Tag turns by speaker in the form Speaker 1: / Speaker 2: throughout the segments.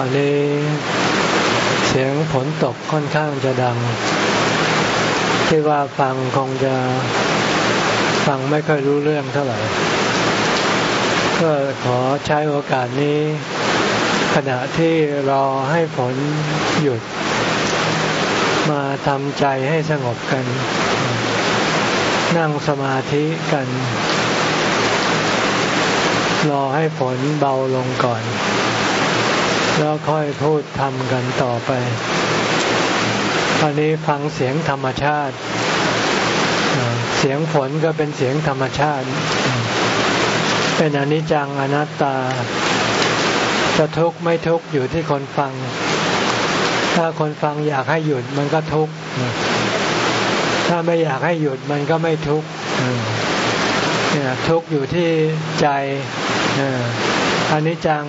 Speaker 1: ตอนนี้เสียงฝนตกค่อนข้างจะดังที่ว่าฟังคงจะฟังไม่ค่อยรู้เรื่องเท่าไหร่ ก็ขอใช้โอกาสนี้ ขณะที่รอให้ฝนหยุด มาทำใจให้สงบกัน นั่งสมาธิกัน รอให้ฝนเบาลงก่อน แล้วค่อยพูดทำกันต่อไป ตอนนี้ฟังเสียงธรรมชาติ เสียงฝนก็เป็นเสียงธรรมชาติ เป็นอนิจจังอนัตตา จะทุกข์ไม่ทุกข์อยู่ที่คนฟัง ถ้าคนฟังอยากให้หยุดมันก็ทุกข์ ถ้าไม่อยากให้หยุดมันก็ไม่ทุกข์เนี่ยทุกข์อยู่ที่ใจอนิจจัง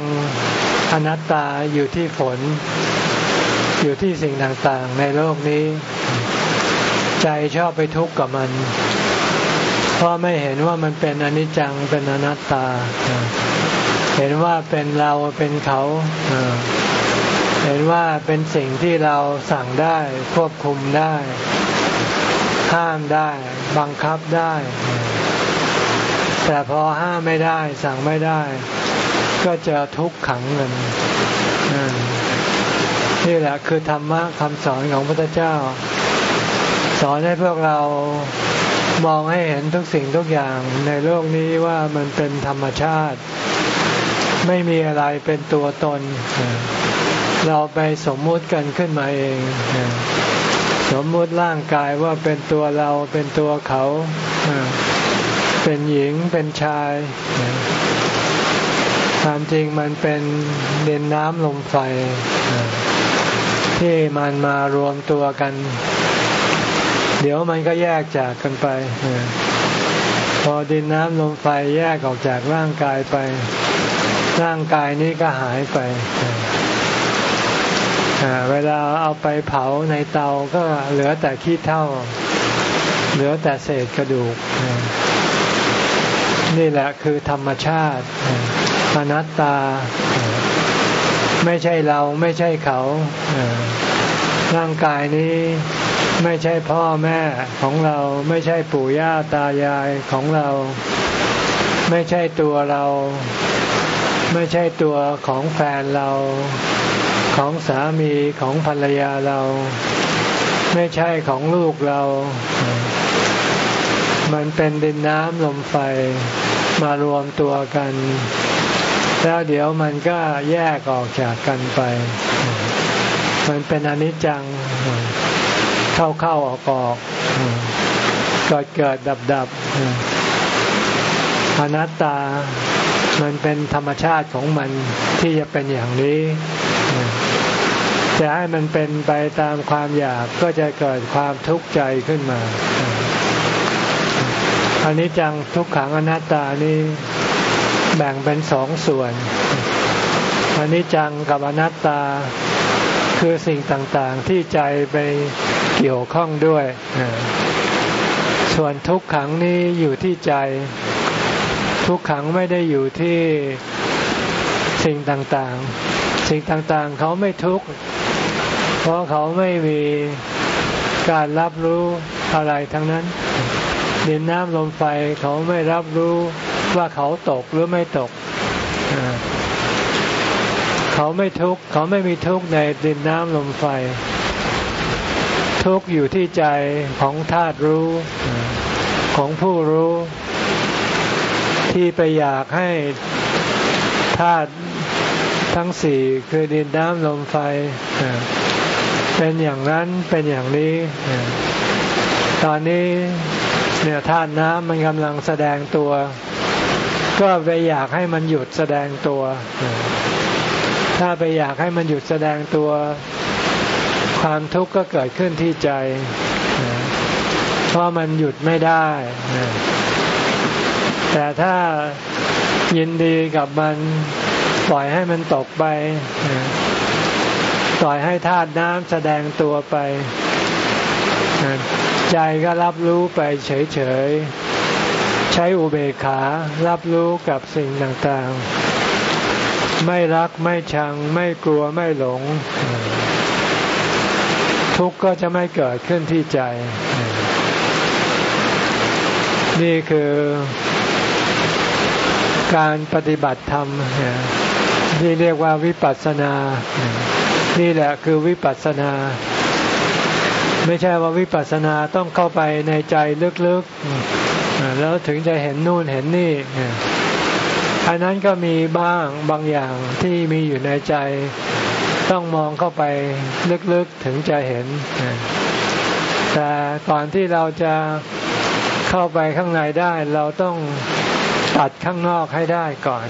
Speaker 1: อนัตตาอยู่ที่ฝน อยู่ที่สิ่งต่างๆ ในโลกนี้ ใจชอบไปทุกข์กับมัน เพราะไม่เห็นว่ามันเป็นอนิจจังเป็นอนัตตา เห็นว่าเป็นเราเป็นเขาเห็นว่าเป็นสิ่งที่เราสั่งได้ควบคุมได้ ห้ามได้ บังคับได้ แต่พอห้ามไม่ได้ สั่งไม่ได้ ก็จะทุกข์ขังเงินนี่แหละคือธรรมะคำสอนของพระพุทธเจ้า สอนให้พวกเรามองให้เห็นทุกสิ่งทุกอย่างในโลกนี้ว่ามันเป็นธรรมชาติ ไม่มีอะไรเป็นตัวตน เราไปสมมุติกันขึ้นมาเอง สมมุติร่างกายว่าเป็นตัวเราเป็นตัวเขา เป็นหญิงเป็นชาย ความจริงมันเป็นเดินน้ำลมไฟ ที่มันมารวมตัวกัน เดี๋ยวมันก็แยกจากกันไป พอดินน้ำลมไฟแยกออกจากร่างกายไป ร่างกายนี้ก็หายไปเวลาเอาไปเผาในเตาก็เหลือแต่ขี้เท่า เหลือแต่เศษกระดูก นี่แหละคือธรรมชาติ อนัตตา ไม่ใช่เราไม่ใช่เขาร่างกายนี้ไม่ใช่พ่อแม่ของเราไม่ใช่ปู่ย่าตายายของเรา ไม่ใช่ตัวเรา ไม่ใช่ตัวของแฟนเรา ของสามีของภรรยาเรา ไม่ใช่ของลูกเรา มันเป็นดินน้ำลมไฟมารวมตัวกัน แล้วเดี๋ยวมันก็แยกออกจากกันไป มันเป็นอนิจจัง เข้าเข้าออกออกเกิดเกิดดับดับอนัตตา มันเป็นธรรมชาติของมันที่จะเป็นอย่างนี้จะให้มันเป็นไปตามความอยากก็จะเกิดความทุกข์ใจขึ้นมาอันนี้จังทุกขังอนัตตานี้ แบ่งเป็นสองส่วนอนิจจังกับอนัตตาคือสิ่งต่างๆที่ใจไปเกี่ยวข้องด้วย ส่วนทุกขังนี้อยู่ที่ใจ ทุกขังไม่ได้อยู่ที่สิ่งต่างๆ สิ่งต่างๆ เขาไม่ทุกข์ เพราะเขาไม่มีการรับรู้อะไรทั้งนั้นดินน้ำลมไฟเขาไม่รับรู้ ว่าเขาตกหรือไม่ตก เขาไม่ทุกข์เขาไม่มีทุกข์ในดินน้ำลมไฟ ทุกข์อยู่ที่ใจของธาตุรู้ ของผู้รู้ ที่ไปอยากให้ธาตุทั้งสี่คือดินน้ำลมไฟ เป็นอย่างนั้นเป็นอย่างนี้ ตอนนี้เนี่ยธาตุน้ำมันกำลังแสดงตัว ก็ไปอยากให้มันหยุดแสดงตัว ถ้าไปอยากให้มันหยุดแสดงตัว ความทุกข์ก็เกิดขึ้นที่ใจ เพราะมันหยุดไม่ได้ แต่ถ้ายินดีกับมันปล่อยให้มันตกไป ปล่อยให้ธาตุน้ำแสดงตัวไป ใจก็รับรู้ไปเฉยๆ ใช้อุเบกขารับรู้กับสิ่งต่างๆ ไม่รักไม่ชัง ไม่กลัวไม่หลง ทุกข์ก็จะไม่เกิดขึ้นที่ใจ นี่คือการปฏิบัติธรรมที่เรียกว่าวิปัสสนา นี่แหละคือวิปัสสนา ไม่ใช่ว่าวิปัสสนาต้องเข้าไปในใจลึกๆ แล้วถึงจะเห็นนู่นเห็นนี่อันนั้นก็มีบ้างบางอย่างที่มีอยู่ในใจ ต้องมองเข้าไปลึกๆถึงจะเห็น แต่ก่อนที่เราจะเข้าไปข้างในได้เราต้องตัดข้างนอกให้ได้ก่อน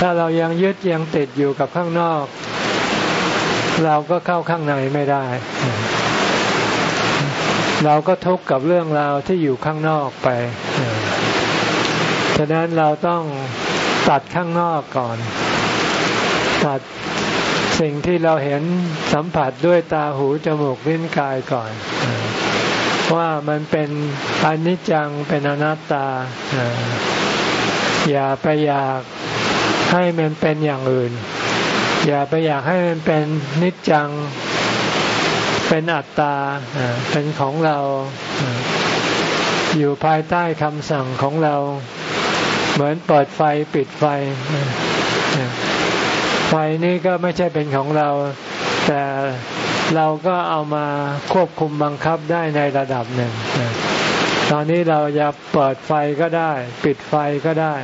Speaker 1: ถ้าเรายังยึดยังติดอยู่กับข้างนอก เราก็เข้าข้างในไม่ได้ เราก็ทุกข์กับเรื่องราวที่อยู่ข้างนอกไป ฉะนั้นเราต้องตัดข้างนอกก่อน ตัดสิ่งที่เราเห็นสัมผัสด้วยตาหูจมูกลิ้นกายก่อน ว่ามันเป็นอนิจจังเป็นอนัตตา อย่าไปอยากให้มันเป็นอย่างอื่น อย่าไปอยากให้มันเป็นนิจจัง เป็นอัตตาเป็นของเราอยู่ภายใต้คำสั่งของเรา เหมือนเปิดไฟปิดไฟ ไฟนี้ก็ไม่ใช่เป็นของเรา แต่เราก็เอามาควบคุมบังคับได้ในระดับหนึ่ง ตอนนี้เราจะเปิดไฟก็ได้ ปิดไฟก็ได้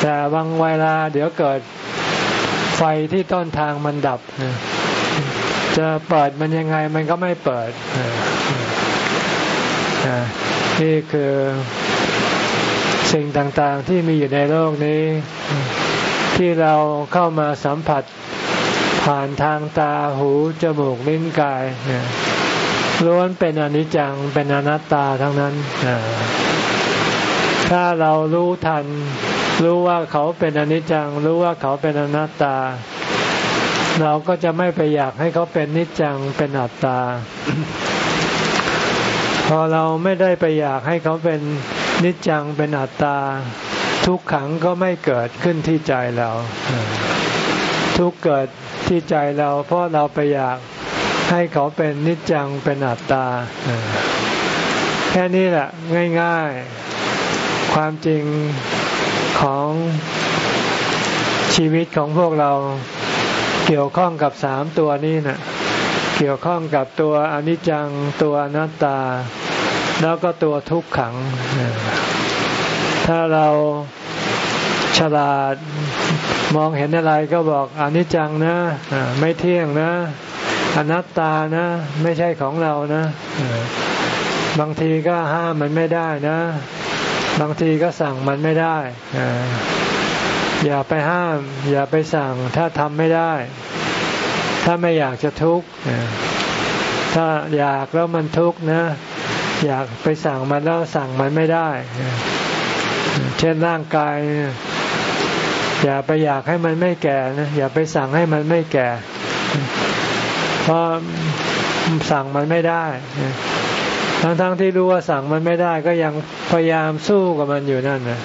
Speaker 1: แต่บางเวลาเดี๋ยวเกิดไฟที่ต้นทางมันดับ จะเปิดมันยังไงมันก็ไม่เปิดนี่คือสิ่งต่างๆที่มีอยู่ในโลกนี้ ที่เราเข้ามาสัมผัสผ่านทางตาหูจมูกลิ้นกายล้วนเป็นอนิจจังเป็นอนัตตาทั้งนั้นถ้าเรารู้ทัน รู้ว่าเขาเป็นอนิจจัง รู้ว่าเขาเป็นอนัตตา เราก็จะไม่ไปอยากให้เขาเป็นนิจจังเป็นอัตตา พอเราไม่ได้ไปอยากให้เขาเป็นนิจจังเป็นอัตตา ทุกขังก็ไม่เกิดขึ้นที่ใจเรา ทุกเกิดที่ใจเรา เพราะเราไปอยากให้เขาเป็นนิจจังเป็นอัตตา แค่นี้แหละง่ายๆ ความจริงของชีวิตของพวกเรา เกี่ยวข้องกับสามตัวนี้นะเกี่ยวข้องกับตัวอนิจจังตัวอนัตตา แล้วก็ตัวทุกขัง ถ้าเราฉลาดมองเห็นอะไรก็บอกอนิจจังนะไม่เที่ยงนะ อนัตตานะ ไม่ใช่ของเรานะบางทีก็ห้ามมันไม่ได้นะ บางทีก็สั่งมันไม่ได้ อย่าไปห้าม อย่าไปสั่ง ถ้าทำไม่ได้ ถ้าไม่อยากจะทุกข์ถ้าอยากแล้วมันทุกข์นะ อยากไปสั่งมันแล้วสั่งมันไม่ได้ เช่นร่างกาย อย่าไปอยากให้มันไม่แก่นะอย่าไปสั่งให้มันไม่แก่ เพราะสั่งมันไม่ได้ทั้งๆทที่รู้ว่าสั่งมันไม่ได้ก็ยังพยายามสู้กับมันอยู่นั่นนะ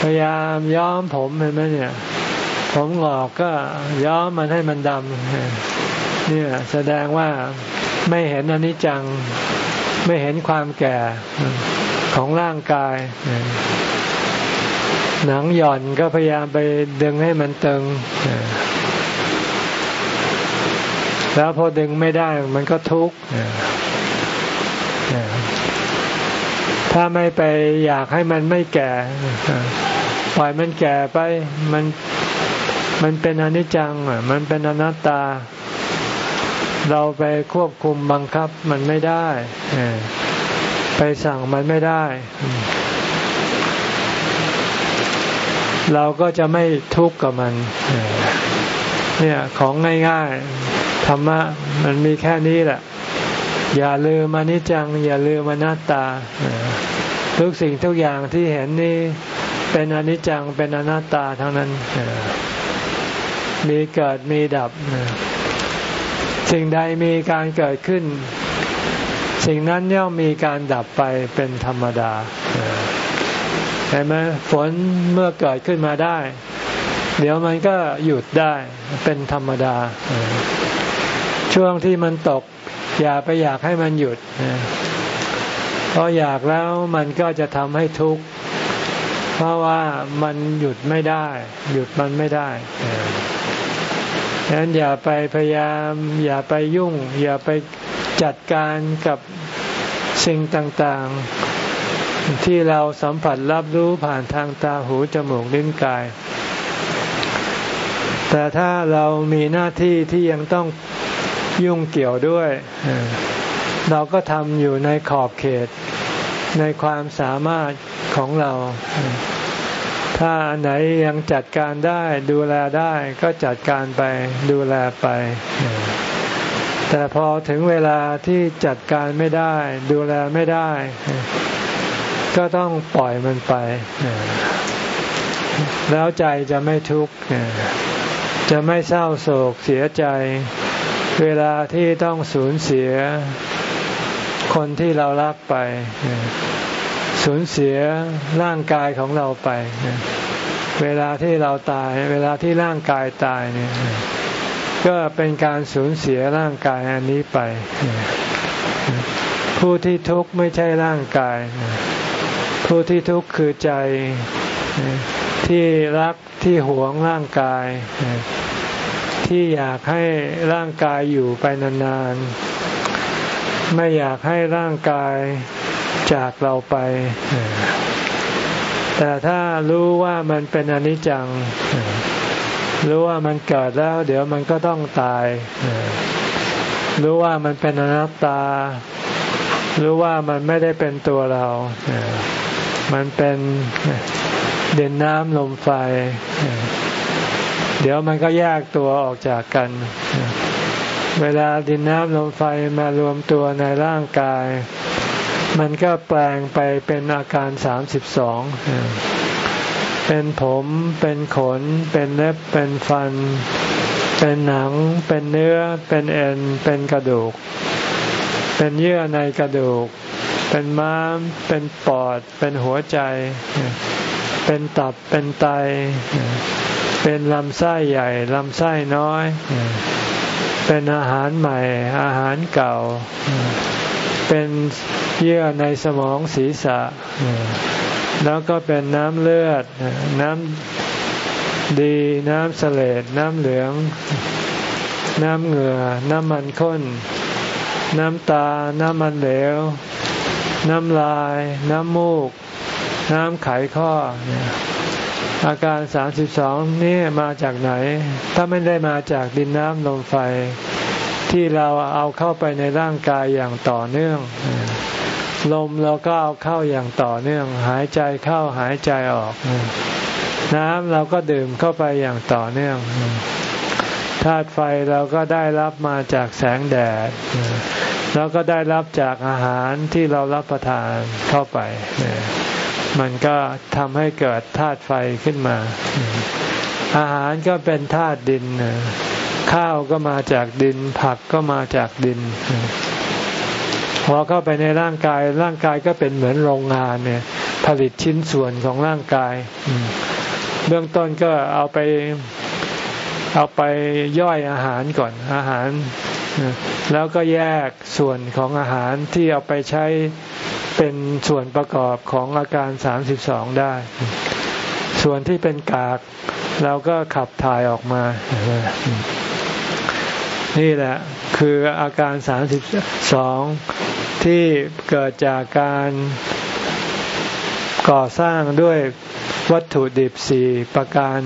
Speaker 1: พยายามย้อมผมเห็นไหมเนี่ย ผมหงอกก็ย้อมมันให้มันดำเนี่ยแสดงว่าไม่เห็นอนิจจัง ไม่เห็นความแก่ของร่างกาย หนังหย่อนก็พยายามไปดึงให้มันตึง แล้วพอดึงไม่ได้มันก็ทุกข์ถ้าไม่ไปอยากให้มันไม่แก่ ปล่อยมันแก่ไปมันมันเป็นอนิจจังมันเป็นอนัตตา เราไปควบคุมบังคับมันไม่ได้ไปสั่งมันไม่ได้ เราก็จะไม่ทุกข์กับมันเนี่ยของง่ายๆธรรมะมันมีแค่นี้แหละ อย่าลืมอนิจจัง อย่าลืมอนัตตา ทุกสิ่งทุกอย่างที่เห็นนี่ เป็นอนิจจังเป็นอนัตตาทั้งนั้น มีเกิดมีดับ สิ่งใดมีการเกิดขึ้น สิ่งนั้นย่อมมีการดับไปเป็นธรรมดาเห็นไหมฝนเมื่อเกิดขึ้นมาได้ เดี๋ยวมันก็หยุดได้เป็นธรรมดา ช่วงที่มันตก อย่าไปอยากให้มันหยุดเพราะอยากแล้วมันก็จะทำให้ทุกข์ เพราะว่ามันหยุดไม่ได้ หยุดมันไม่ได้ดังนั้นอย่าไปพยายาม อย่าไปยุ่ง อย่าไปจัดการกับสิ่งต่างๆ ที่เราสัมผัสรับรู้ผ่านทางตาหูจมูกลิ้นกาย แต่ถ้าเรามีหน้าที่ที่ยังต้องยุ่งเกี่ยวด้วย เราก็ทำอยู่ในขอบเขต ในความสามารถของเรา ถ้าไหนยังจัดการได้ดูแลได้ก็จัดการไปดูแลไป แต่พอถึงเวลาที่จัดการไม่ได้ ดูแลไม่ได้ ก็ต้องปล่อยมันไป แล้วใจจะไม่ทุกข์จะไม่เศร้าโศกเสียใจ เวลาที่ต้องสูญเสีย คนที่เรารักไป สูญเสียร่างกายของเราไป เวลาที่เราตาย เวลาที่ร่างกายตายเนี่ยก็เป็นการสูญเสียร่างกายอันนี้ไป ผู้ที่ทุกข์ไม่ใช่ร่างกาย ผู้ที่ทุกข์คือใจที่รักที่หวงร่างกาย ที่อยากให้ร่างกายอยู่ไปนานๆ ไม่อยากให้ร่างกายจากเราไป แต่ถ้ารู้ว่ามันเป็นอนิจจัง รู้ว่ามันเกิดแล้ว เดี๋ยวมันก็ต้องตาย รู้ว่ามันเป็นอนัตตา รู้ว่ามันไม่ได้เป็นตัวเรา มันเป็นเด่นน้ำลมไฟ เดี๋ยวมันก็แยกตัวออกจากกัน เวลาดินน้ำลมไฟมารวมตัวในร่างกาย มันก็แปลงไปเป็นอาการสามสิบสองเป็นผม เป็นขน เป็นเล็บ เป็นฟัน เป็นหนัง เป็นเนื้อ เป็นเอ็น เป็นกระดูก เป็นเยื่อในกระดูก เป็นม้าม เป็นปอด เป็นหัวใจ เป็นตับ เป็นไต เป็นลำไส้ใหญ่ ลำไส้น้อย เป็นอาหารใหม่ อาหารเก่า เป็นเยื่อในสมองศีรษะ แล้วก็เป็นน้ำเลือด น้ำดีน้ำเสลดน้ำเหลือง น้ำเหงื่อ น้ำมันข้น น้ำตา น้ำมันเหลว น้ำลาย น้ำมูก น้ำไขข้อ อาการสามสิบสองนี่มาจากไหน ถ้าไม่ได้มาจากดินน้ำลมไฟ ที่เราเอาเข้าไปในร่างกายอย่างต่อเนื่อง ลมเราก็เอาเข้าอย่างต่อเนื่อง หายใจเข้าหายใจออก น้ำเราก็ดื่มเข้าไปอย่างต่อเนื่องธาตุไฟเราก็ได้รับมาจากแสงแดด แล้วก็ได้รับจากอาหารที่เรารับประทานเข้าไป มันก็ทำให้เกิดธาตุไฟขึ้นมา อาหารก็เป็นธาตุดิน ข้าวก็มาจากดิน ผักก็มาจากดิน พอเข้าไปในร่างกาย ร่างกายก็เป็นเหมือนโรงงานเนี่ย ผลิตชิ้นส่วนของร่างกาย เบื้องต้นก็เอาไปเอาไปย่อยอาหารก่อนอาหาร แล้วก็แยกส่วนของอาหารที่เอาไปใช้ เป็นส่วนประกอบของอาการสามสิบสองได้ ส่วนที่เป็นกากเราก็ขับถ่ายออกมา นี่แหละคืออาการสามสิบสองที่เกิดจากการก่อสร้างด้วยวัตถุดิบสี่ประการ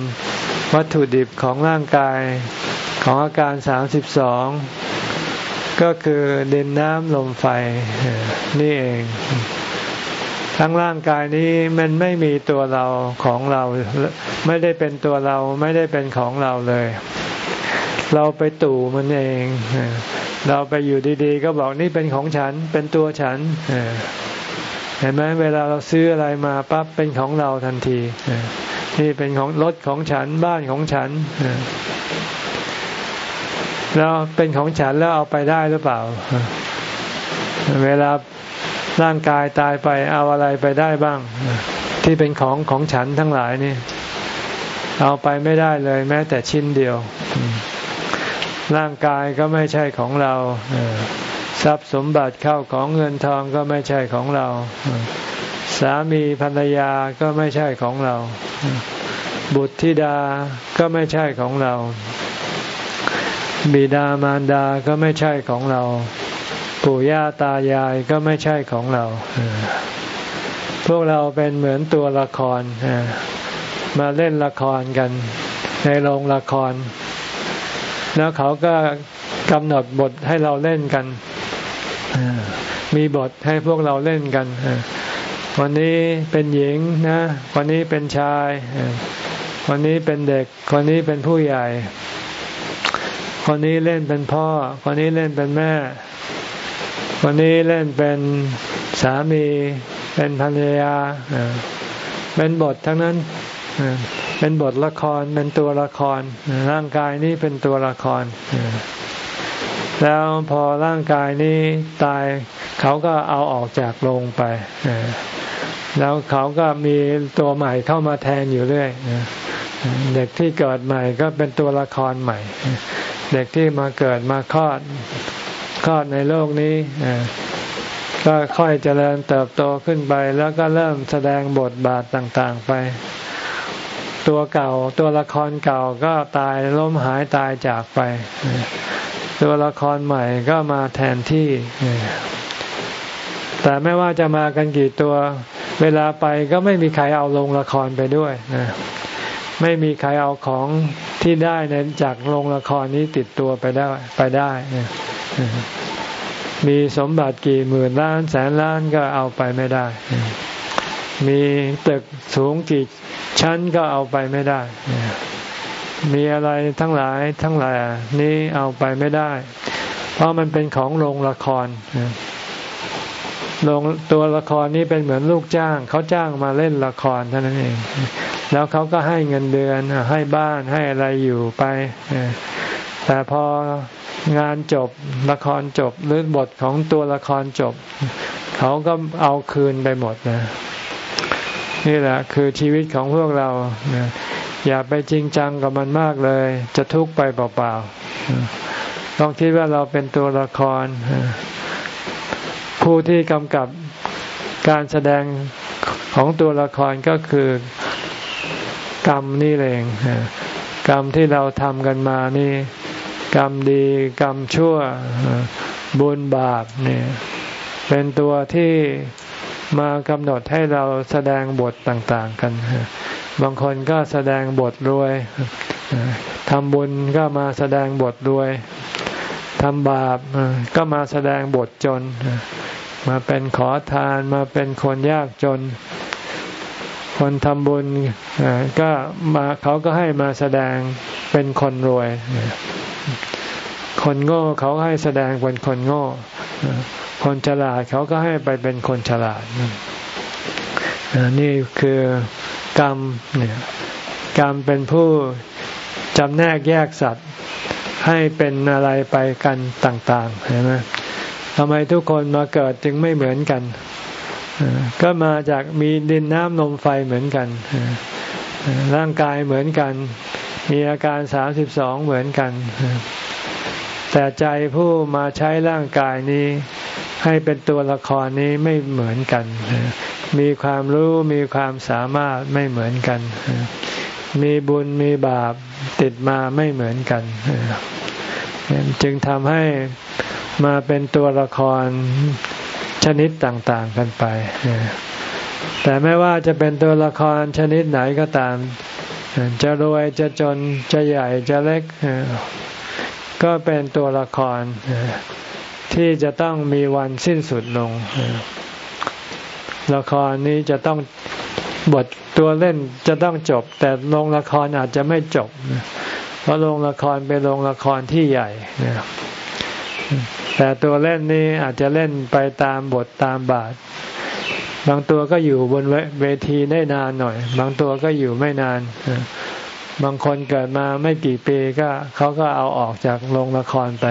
Speaker 1: วัตถุดิบของร่างกายของอาการสามสิบสอง ก็คือดินน้ำลมไฟนี่เอง ทั้งร่างกายนี้มันไม่มีตัวเราของเรา ไม่ได้เป็นตัวเราไม่ได้เป็นของเราเลย เราไปตู่มันเอง เราไปอยู่ดีๆ ก็บอกนี่เป็นของฉันเป็นตัวฉันเห็นไหมเวลาเราซื้ออะไรมาปั๊บเป็นของเราทันทีนี่เป็นของรถของฉันบ้านของฉัน แล้วเป็นของฉันแล้วเอาไปได้หรือเปล่า เวลาร่างกายตายไปเอาอะไรไปได้บ้าง ที่เป็นของของฉันทั้งหลายนี่ เอาไปไม่ได้เลย แม้แต่ชิ้นเดียว ร่างกายก็ไม่ใช่ของเราทรัพย์สมบัติเข้าของเงินทองก็ไม่ใช่ของเรา สามีภรรยาก็ไม่ใช่ของเรา บุตรธิดาก็ไม่ใช่ของเรา บิดามารดาก็ไม่ใช่ของเรา ปู่ย่าตายายก็ไม่ใช่ของเรา พวกเราเป็นเหมือนตัวละคร มาเล่นละครกัน ในโรงละคร แล้วเขาก็กำหนดบทให้เราเล่นกันมีบทให้พวกเราเล่นกันวันนี้เป็นหญิงนะ วันนี้เป็นชาย วันนี้เป็นเด็กคนนี้เป็นผู้ใหญ่ คนนี้เล่นเป็นพ่อ คนนี้เล่นเป็นแม่ คนนี้เล่นเป็นสามี เป็นภรรยาเป็นบททั้งนั้นเป็นบทละครเป็นตัวละครร่างกายนี้เป็นตัวละคร แล้วพอร่างกายนี้ตายเขาก็เอาออกจากโรงไปแล้วเขาก็มีตัวใหม่เข้ามาแทนอยู่เรื่อยเด็กที่เกิดใหม่ก็เป็นตัวละครใหม่ เด็กที่มาเกิดมาคลอดคลอดในโลกนี้ก็ค่อยเจริญเติบโตขึ้นไป แล้วก็เริ่มแสดงบทบาทต่างๆไป ตัวเก่าตัวละครเก่าก็ตายล้มหายตายจากไป ตัวละครใหม่ก็มาแทนที่ แต่ไม่ว่าจะมากันกี่ตัว เวลาไปก็ไม่มีใครเอาลงละครไปด้วย ไม่มีใครเอาของที่ได้ในจากโรงละครนี้ติดตัวไปได้ไปได้มีสมบัติกี่หมื่นล้านแสนล้านก็เอาไปไม่ได้ มีตึกสูงกี่ชั้นก็เอาไปไม่ได้ มีอะไรทั้งหลายทั้งหลายนี้เอาไปไม่ได้ เพราะมันเป็นของโรงละครโรงตัวละครนี้เป็นเหมือนลูกจ้าง เขาจ้างมาเล่นละครเท่านั้นเอง แล้วเขาก็ให้เงินเดือนให้บ้านให้อะไรอยู่ไปแต่พองานจบละครจบหรือบทของตัวละครจบ เขาก็เอาคืนไปหมดนะนี่แหละคือชีวิตของพวกเรา อย่าไปจริงจังกับมันมากเลย จะทุกข์ไปเปล่าๆลองคิดว่าเราเป็นตัวละคร ผู้ที่กำกับการแสดงของตัวละครก็คือ กรรมนี่เอง กรรมที่เราทำกันมานี่ กรรมดีกรรมชั่วบุญบาปเนี่ย เป็นตัวที่มากำหนดให้เราแสดงบทต่าง ๆ กัน บางคนก็แสดงบทรวยทำบุญก็มาแสดงบทรวยทำบาปก็มาแสดงบทจน มาเป็นขอทานมาเป็นคนยากจน คนทำบุญก็มาเขาก็ให้มาแสดงเป็นคนรวย คนโง่เขาให้แสดงเป็นคนโง่ คนฉลาดเขาก็ให้ไปเป็นคนฉลาด นี่คือกรรมเนี่ยกรรมเป็นผู้จำแนกแยกสัตว์ให้เป็นอะไรไปกันต่างๆเห็นไหมทำไมทุกคนมาเกิดจึงไม่เหมือนกัน ก็มาจากมีดินน้ำลมไฟเหมือนกัน ร่างกายเหมือนกัน มีอาการสามสิบสองเหมือนกัน แต่ใจผู้มาใช้ร่างกายนี้ ให้เป็นตัวละครนี้ไม่เหมือนกัน มีความรู้มีความสามารถไม่เหมือนกัน มีบุญมีบาปติดมาไม่เหมือนกัน จึงทำให้มาเป็นตัวละคร ชนิดต่างๆกันไปแต่ไม่ว่าจะเป็นตัวละครชนิดไหนก็ตาม จะรวยจะจนจะใหญ่จะเล็ก ก็เป็นตัวละครที่จะต้องมีวันสิ้นสุดลง ละครนี้จะต้องบทตัวเล่นจะต้องจบ แต่โรงละครอาจจะไม่จบ เพราะโรงละครเป็นโรงละครที่ใหญ่ แต่ตัวเล่นนี้อาจจะเล่นไปตามบทตามบาท บางตัวก็อยู่บนเวทีได้นานหน่อย บางตัวก็อยู่ไม่นาน บางคนเกิดมาไม่กี่ปีก็เขาก็เอาออกจากโรงละครไป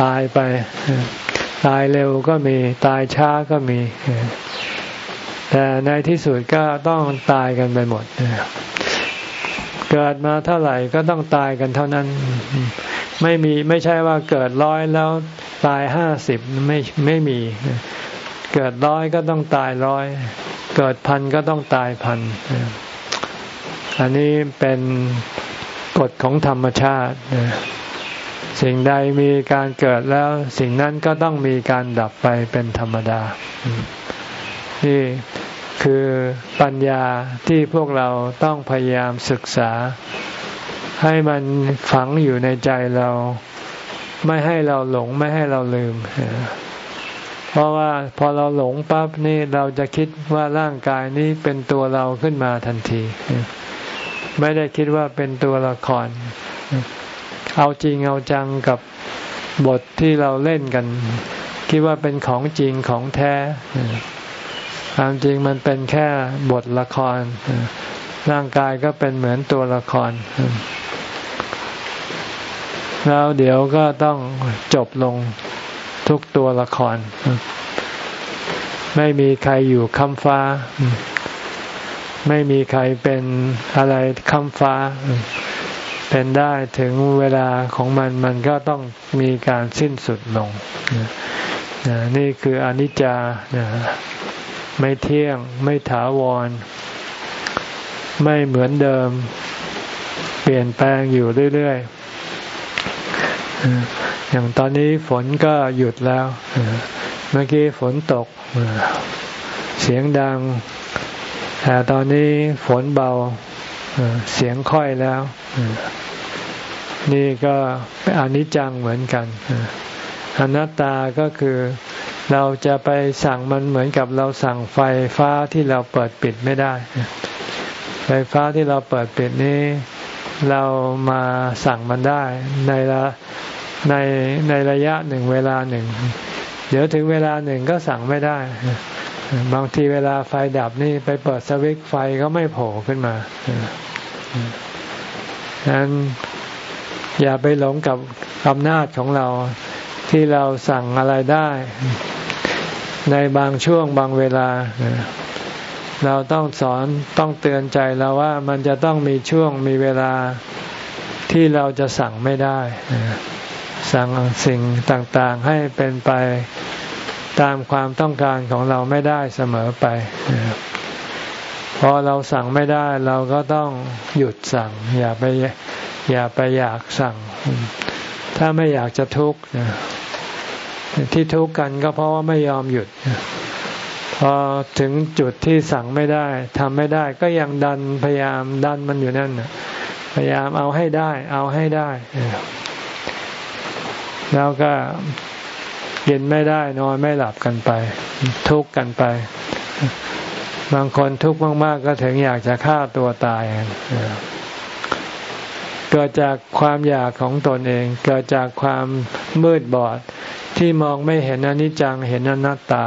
Speaker 1: ตายไป ตายเร็วก็มีตายช้าก็มี แต่ในที่สุดก็ต้องตายกันไปหมดเกิดมาเท่าไหร่ก็ต้องตายกันเท่านั้น ไม่มีไม่ใช่ว่าเกิดร้อยแล้วตายห้าสิบไม่ไม่มี เกิดร้อยก็ต้องตายร้อย เกิดพันก็ต้องตายพัน อันนี้เป็นกฎของธรรมชาติ สิ่งใดมีการเกิดแล้ว สิ่งนั้นก็ต้องมีการดับไปเป็นธรรมดา นี่คือปัญญาที่พวกเราต้องพยายามศึกษา ให้มันฝังอยู่ในใจเรา ไม่ให้เราหลงไม่ให้เราลืม เพราะว่าพอเราหลงปั๊บนี่เราจะคิดว่าร่างกายนี้เป็นตัวเราขึ้นมาทันที ไม่ได้คิดว่าเป็นตัวละคร เอาจริงเอาจังกับบทที่เราเล่นกัน คิดว่าเป็นของจริงของแท้ความจริงมันเป็นแค่บทละครร่างกายก็เป็นเหมือนตัวละคร แล้วเดี๋ยวก็ต้องจบลงทุกตัวละคร ไม่มีใครอยู่ค้ำฟ้า ไม่มีใครเป็นอะไรค้ำฟ้า เป็นได้ถึงเวลาของมันมันก็ต้องมีการสิ้นสุดลง นี่คืออนิจจาไม่เที่ยงไม่ถาวร ไม่เหมือนเดิม เปลี่ยนแปลงอยู่เรื่อย ๆ อย่างตอนนี้ฝนก็หยุดแล้ว เมื่อกี้ฝนตก เสียงดัง แต่ตอนนี้ฝนเบา เสียงค่อยแล้ว นี่ก็เป็นอนิจจังเหมือนกันอนัตตาก็คือเราจะไปสั่งมันเหมือนกับเราสั่งไฟฟ้าที่เราเปิดปิดไม่ได้ ไฟฟ้าที่เราเปิดปิดนี้ เรามาสั่งมันได้ในละในในระยะหนึ่งเวลาหนึ่ง เดี๋ยวถึงเวลาหนึ่งก็สั่งไม่ได้ บางทีเวลาไฟดับนี่ไปเปิดสวิตไฟก็ไม่โผล่ขึ้นมาดังนั้นอย่าไปหลงกับอำนาจของเราที่เราสั่งอะไรได้ ในบางช่วงบางเวลา เราต้องสอนต้องเตือนใจเราว่ามันจะต้องมีช่วงมีเวลาที่เราจะสั่งไม่ได้ สั่งสิ่งต่างๆให้เป็นไปตามความต้องการของเราไม่ได้เสมอไป พอเราสั่งไม่ได้ เราก็ต้องหยุดสั่ง อย่าไปอย่าไปอยากสั่ง ถ้าไม่อยากจะทุกข์ที่ทุกข์กันก็เพราะว่าไม่ยอมหยุด พอถึงจุดที่สั่งไม่ได้ทำไม่ได้ ก็ยังดันพยายามดันมันอยู่นั่นพยายามเอาให้ได้ เอาให้ได้ แล้วก็กินไม่ได้นอนไม่หลับกันไป ทุกข์กันไป บางคนทุกข์มาก ๆ ก็ถึงอยากจะฆ่าตัวตายเกิดจากความอยากของตนเอง เกิดจากความมืดบอดที่มองไม่เห็นอนิจจังเห็นอนัตตา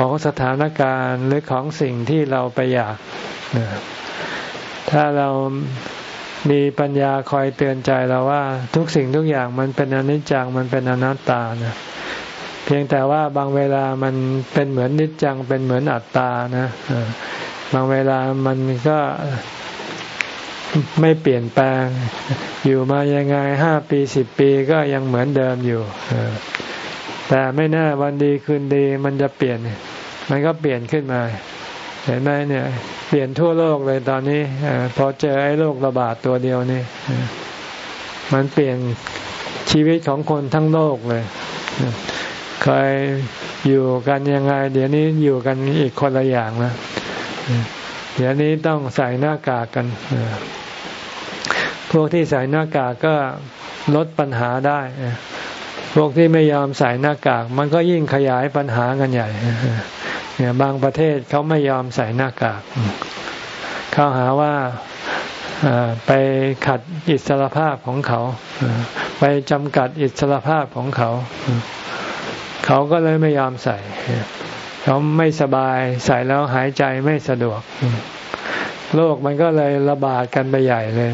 Speaker 1: ของสถานการณ์หรือของสิ่งที่เราไปอยาก ถ้าเรามีปัญญาคอยเตือนใจเราว่า ทุกสิ่งทุกอย่างมันเป็นอนิจจังมันเป็นอนัตตานะเพียงแต่ว่าบางเวลามันเป็นเหมือนนิจจังเป็นเหมือนอัตตานะบางเวลามันก็ไม่เปลี่ยนแปลง อยู่มายังไงห้าปีสิบปีก็ยังเหมือนเดิมอยู่ แต่ไม่แน่วันดีคืนดีมันจะเปลี่ยน มันก็เปลี่ยนขึ้นมา เห็นไหมเนี่ย เปลี่ยนทั่วโลกเลยตอนนี้พอเจอไอ้โรคระบาดตัวเดียวนี่มันเปลี่ยนชีวิตของคนทั้งโลกเลยเคยอยู่กันยังไง เดี๋ยวนี้อยู่กันอีกคนละอย่างนะเดี๋ยวนี้ต้องใส่หน้ากากกันพวกที่ใส่หน้ากากก็ลดปัญหาได้ พวกที่ไม่ยอมใส่หน้ากาก มันก็ยิ่งขยายปัญหากันใหญ่ เนี่ยบางประเทศเขาไม่ยอมใส่หน้ากาก เขาหาว่าไปขัดอิสรภาพของเขา ไปจำกัดอิสรภาพของเขา เขาก็เลยไม่ยอมใส่ เขาไม่สบายใส่แล้วหายใจไม่สะดวก โรคมันก็เลยระบาดกันไปใหญ่เลย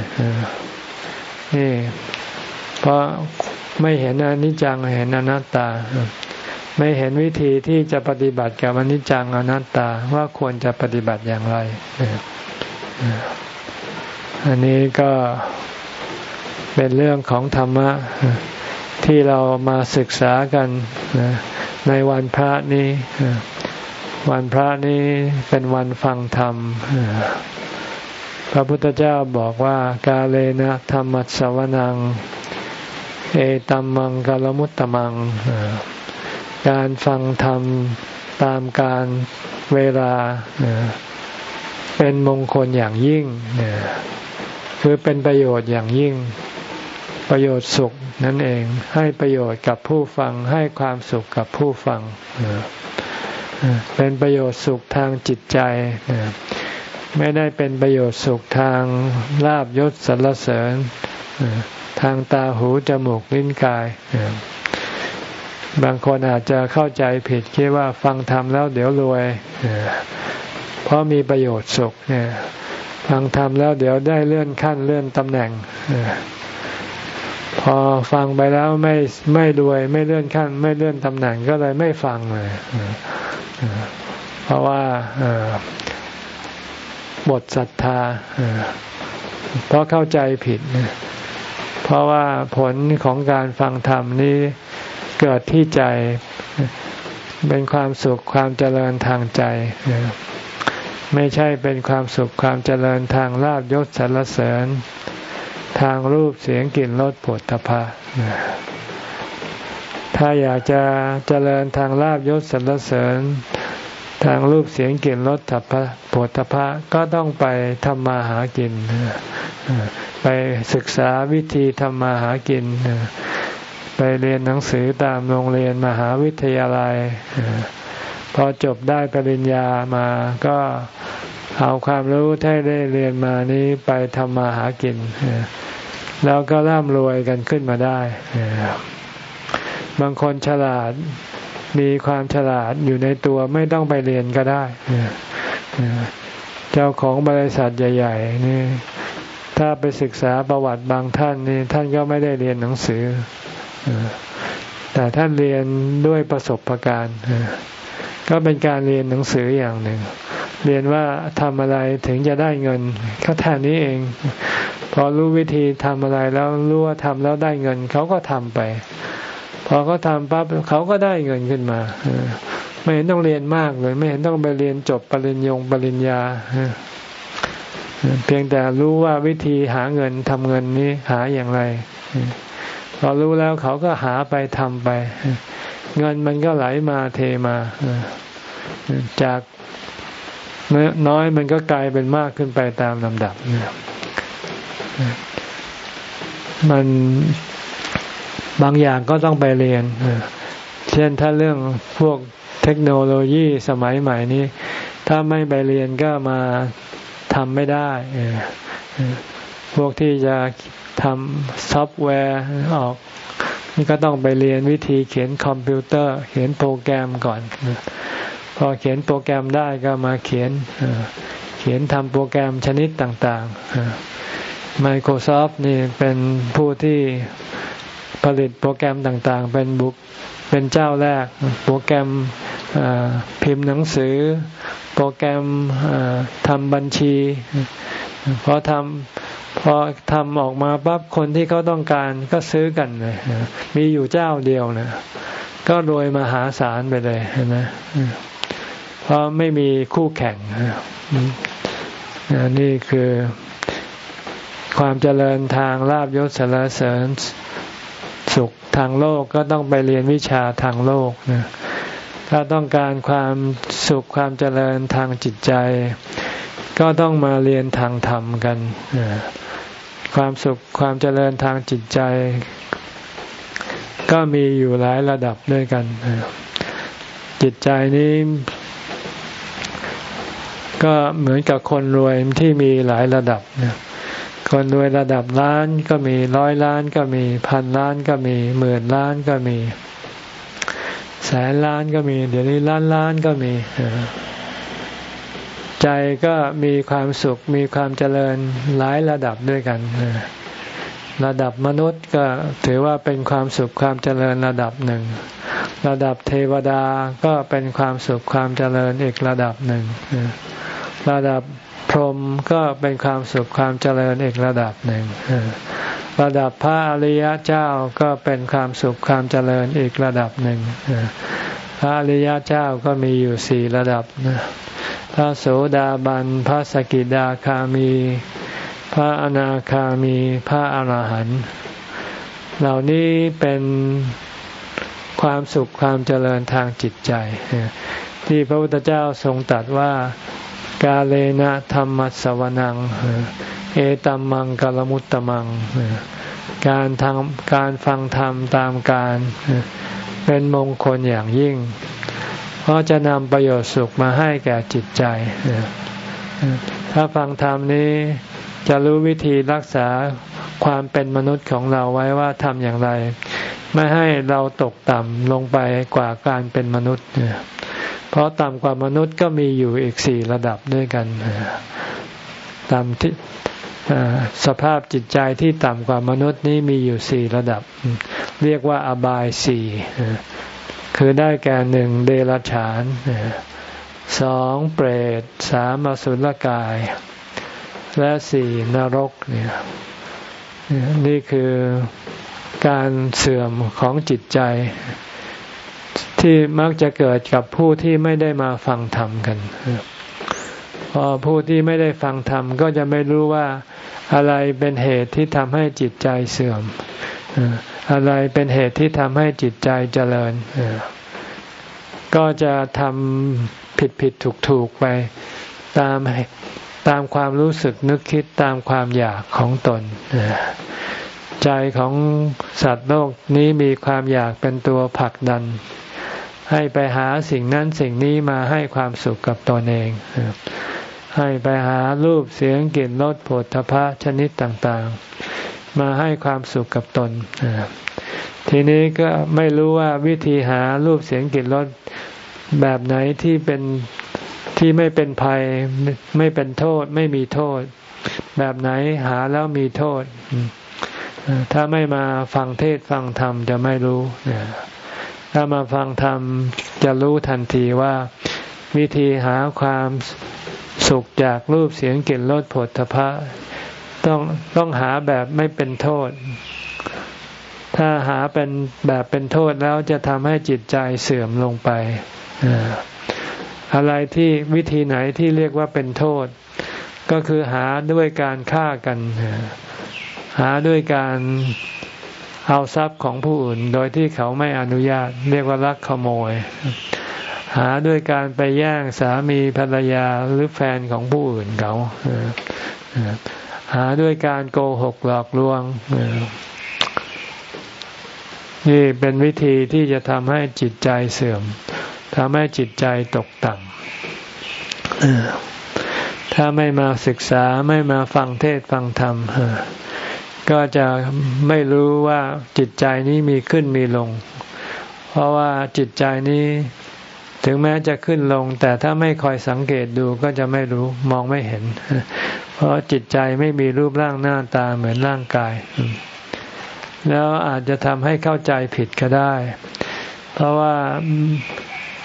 Speaker 1: นี่เพราะ ไม่เห็นอนิจจังเห็นอนัตตา ไม่เห็นวิธีที่จะปฏิบัติกับอนิจจังอนัตตาว่าควรจะปฏิบัติอย่างไรอันนี้ก็เป็นเรื่องของธรรมะที่เรามาศึกษากันในวันพระนี้วันพระนี้เป็นวันฟังธรรม พระพุทธเจ้าบอกว่ากาเลนะธรรมัสวนัง เอตัมมังกลมุตตมัง การฟังธรรมตามการเวลาเป็นมงคลอย่างยิ่งคือเป็นประโยชน์อย่างยิ่ง ประโยชน์สุขนั่นเองให้ประโยชน์กับผู้ฟังให้ความสุขกับผู้ฟังเป็นประโยชน์สุขทางจิตใจไม่ได้เป็นประโยชน์สุขทางลาบยศสรรเสริญ ทางตาหูจมูกลิ้นกาย บางคนอาจจะเข้าใจผิดคิดว่าฟังธรรมแล้วเดี๋ยวรวย เพราะมีประโยชน์สุขเนี่ยฟังธรรมแล้วเดี๋ยวได้เลื่อนขั้นเลื่อนตำแหน่งพอฟังไปแล้วไม่ไม่รวยไม่เลื่อนขั้น ไม่เลื่อนตำแหน่งก็เลยไม่ฟังเลยเพราะว่าบทศรัทธาเพราะเข้าใจผิด เพราะว่าผลของการฟังธรรมนี้เกิดที่ใจเป็นความสุขความเจริญทางใจ ไม่ใช่เป็นความสุขความเจริญทางลาบยศสรรเสริญ ทางรูปเสียงกลิ่นรสผลตภะถ้าอยากจะเจริญทางลาบยศสรรเสริญ ทางรูปเสียงกลิ่นรสถัพะผลตภะก็ต้องไปทำมาหากิน ไปศึกษาวิธีทำมาหากิน ไปเรียนหนังสือตามโรงเรียนมหาวิทยาลัย พอจบได้ปริญญามาก็เอาความรู้ที่ได้เรียนมานี้ไปทำมาหากิน แล้วก็ร่ำรวยกันขึ้นมาได้ บางคนฉลาด มีความฉลาดอยู่ในตัวไม่ต้องไปเรียนก็ได้ เจ้าของบริษัทใหญ่ ๆ นี่ ถ้าไปศึกษาประวัติบางท่านนี่ท่านก็ไม่ได้เรียนหนังสือ แต่ท่านเรียนด้วยประสบการณ์ก็เป็นการเรียนหนังสืออย่างหนึ่ง เรียนว่าทำอะไรถึงจะได้เงินก็แค่นี้เอง พอรู้วิธีทำอะไรแล้วรู้ว่าทำแล้วได้เงินเขาก็ทำไป พอเขาทำปั๊บเขาก็ได้เงินขึ้นมาไม่เห็นต้องเรียนมากเลย ไม่เห็นต้องไปเรียนจบปริญญงปริญญาเพียงแต่รู้ว่าวิธีหาเงินทำเงินนี้หาอย่างไรพอรู้แล้วเขาก็หาไปทำไป เงินมันก็ไหลมาเทมาจากน้อยมันก็กลายเป็นมากขึ้นไปตามลำดับ มัน บางอย่างก็ต้องไปเรียน เช่นถ้าเรื่องพวกเทคโนโลยีสมัยใหม่นี้ ถ้าไม่ไปเรียนก็มาทำไม่ได้พวกที่จะทำซอฟต์แวร์ออก นี่ก็ต้องไปเรียนวิธีเขียนคอมพิวเตอร์ เขียนโปรแกรมก่อน พอเขียนโปรแกรมได้ก็มาเขียนเขียนทำโปรแกรมชนิดต่างๆ Microsoft นี่เป็นผู้ที่ ผลิตโปรแกรมต่างๆ เป็นบุกเบิกเป็นเจ้าแรก โปรแกรมพิมพ์หนังสือ โปรแกรมทำบัญชี พอทำพอทำออกมาปั๊บคนที่เขาต้องการก็ซื้อกันเลยมีอยู่เจ้าเดียวนะก็รวยมหาศาลไปเลยนะเพราะไม่มีคู่แข่งนี่คือความเจริญทางลาบยศสารเสริญ สุขทางโลกก็ต้องไปเรียนวิชาทางโลกนะถ้าต้องการความสุขความเจริญทางจิตใจ ก็ต้องมาเรียนทางธรรมกัน ความสุขความเจริญทางจิตใจ ก็มีอยู่หลายระดับด้วยกัน จิตใจนี้ ก็เหมือนกับคนรวยที่มีหลายระดับ คนรวยระดับล้านก็มีร้อยล้านก็มีพันล้านก็มีหมื่นล้านก็มี แสนล้านก็มี เดี๋ยวนี้ล้านล้านก็มี ใจก็มีความสุขมีความเจริญหลายระดับด้วยกันระดับมนุษย์ก็ถือว่าเป็นความสุขความเจริญระดับหนึ่ง ระดับเทวดาก็เป็นความสุขความเจริญอีกระดับหนึ่ง ระดับ พรหมก็เป็นความสุขความเจริญอีกระดับหนึ่ง ระดับพระอริยเจ้าก็เป็นความสุขความเจริญอีกระดับหนึ่ง พระอริยเจ้าก็มีอยู่สี่ระดับ พระโสดาบัน พระสกิดาคามี พระอนาคามี พระอรหันต์ เหล่านี้เป็นความสุขความเจริญทางจิตใจ ที่พระพุทธเจ้าทรงตรัสว่า กาเลนะธรรมสวนัง เอตัมมังกลมุตตมัง การทำการฟังธรรมตามการ เป็นมงคลอย่างยิ่ง เพราะจะนำประโยชน์สุขมาให้แก่จิตใจ ถ้าฟังธรรมนี้จะรู้วิธีรักษาความเป็นมนุษย์ของเราไว้ว่าทำอย่างไร ไม่ให้เราตกต่ำลงไปกว่าการเป็นมนุษย์ เพราะต่ำกว่ามนุษย์ก็มีอยู่อีกสี่ระดับด้วยกันต่ำที่สภาพจิตใจที่ต่ำกว่ามนุษย์นี้มีอยู่สี่ระดับ เรียกว่าอบายสี่คือได้แก่หนึ่งเดรัจฉานสองเปรตสามอสุรกาย และสี่นรกเนี่ยนี่คือการเสื่อมของจิตใจ ที่มักจะเกิดกับผู้ที่ไม่ได้มาฟังธรรมกันพอผู้ที่ไม่ได้ฟังธรรมก็จะไม่รู้ว่าอะไรเป็นเหตุที่ทำให้จิตใจเสื่อม อะไรเป็นเหตุที่ทำให้จิตใจเจริญ ก็จะทำผิดผิดถูกถูกไปตามตามความรู้สึกนึกคิดตามความอยากของตน ใจของสัตว์โลกนี้มีความอยากเป็นตัวผลักดัน ให้ไปหาสิ่งนั้นสิ่งนี้มาให้ความสุขกับตนเอง ให้ไปหารูปเสียงกลิ่นรสผลทพะชนิดต่างๆ มาให้ความสุขกับตน ทีนี้ก็ไม่รู้ว่าวิธีหารูปเสียงกลิ่นรสแบบไหนที่เป็นที่ไม่เป็นภัยไม่เป็นโทษ ไม่มีโทษ แบบไหนหาแล้วมีโทษ ถ้าไม่มาฟังเทศฟังธรรมจะไม่รู้ ถ้ามาฟังธรรมจะรู้ทันทีว่าวิธีหาความสุขจากรูปเสียงกลิ่นรสผลทพะต้องต้องหาแบบไม่เป็นโทษ ถ้าหาเป็นแบบเป็นโทษแล้วจะทำให้จิตใจเสื่อมลงไป อะไรที่วิธีไหนที่เรียกว่าเป็นโทษ ก็คือหาด้วยการฆ่ากัน หาด้วยการ เอาทรัพย์ของผู้อื่นโดยที่เขาไม่อนุญาต เรียกว่าลักขโมย หาด้วยการไปแย่งสามีภรรยาหรือแฟนของผู้อื่นเขาหาด้วยการโกหกหลอกลวงนี่เป็นวิธีที่จะทำให้จิตใจเสื่อมทำให้จิตใจตกต่ำถ้าไม่มาศึกษาไม่มาฟังเทศฟังธรรม ก็จะไม่รู้ว่าจิตใจนี้มีขึ้นมีลง เพราะว่าจิตใจนี้ถึงแม้จะขึ้นลง แต่ถ้าไม่คอยสังเกตดูก็จะไม่รู้มองไม่เห็น เพราะจิตใจไม่มีรูปร่างหน้าตาเหมือนร่างกาย แล้วอาจจะทำให้เข้าใจผิดก็ได้ เพราะว่า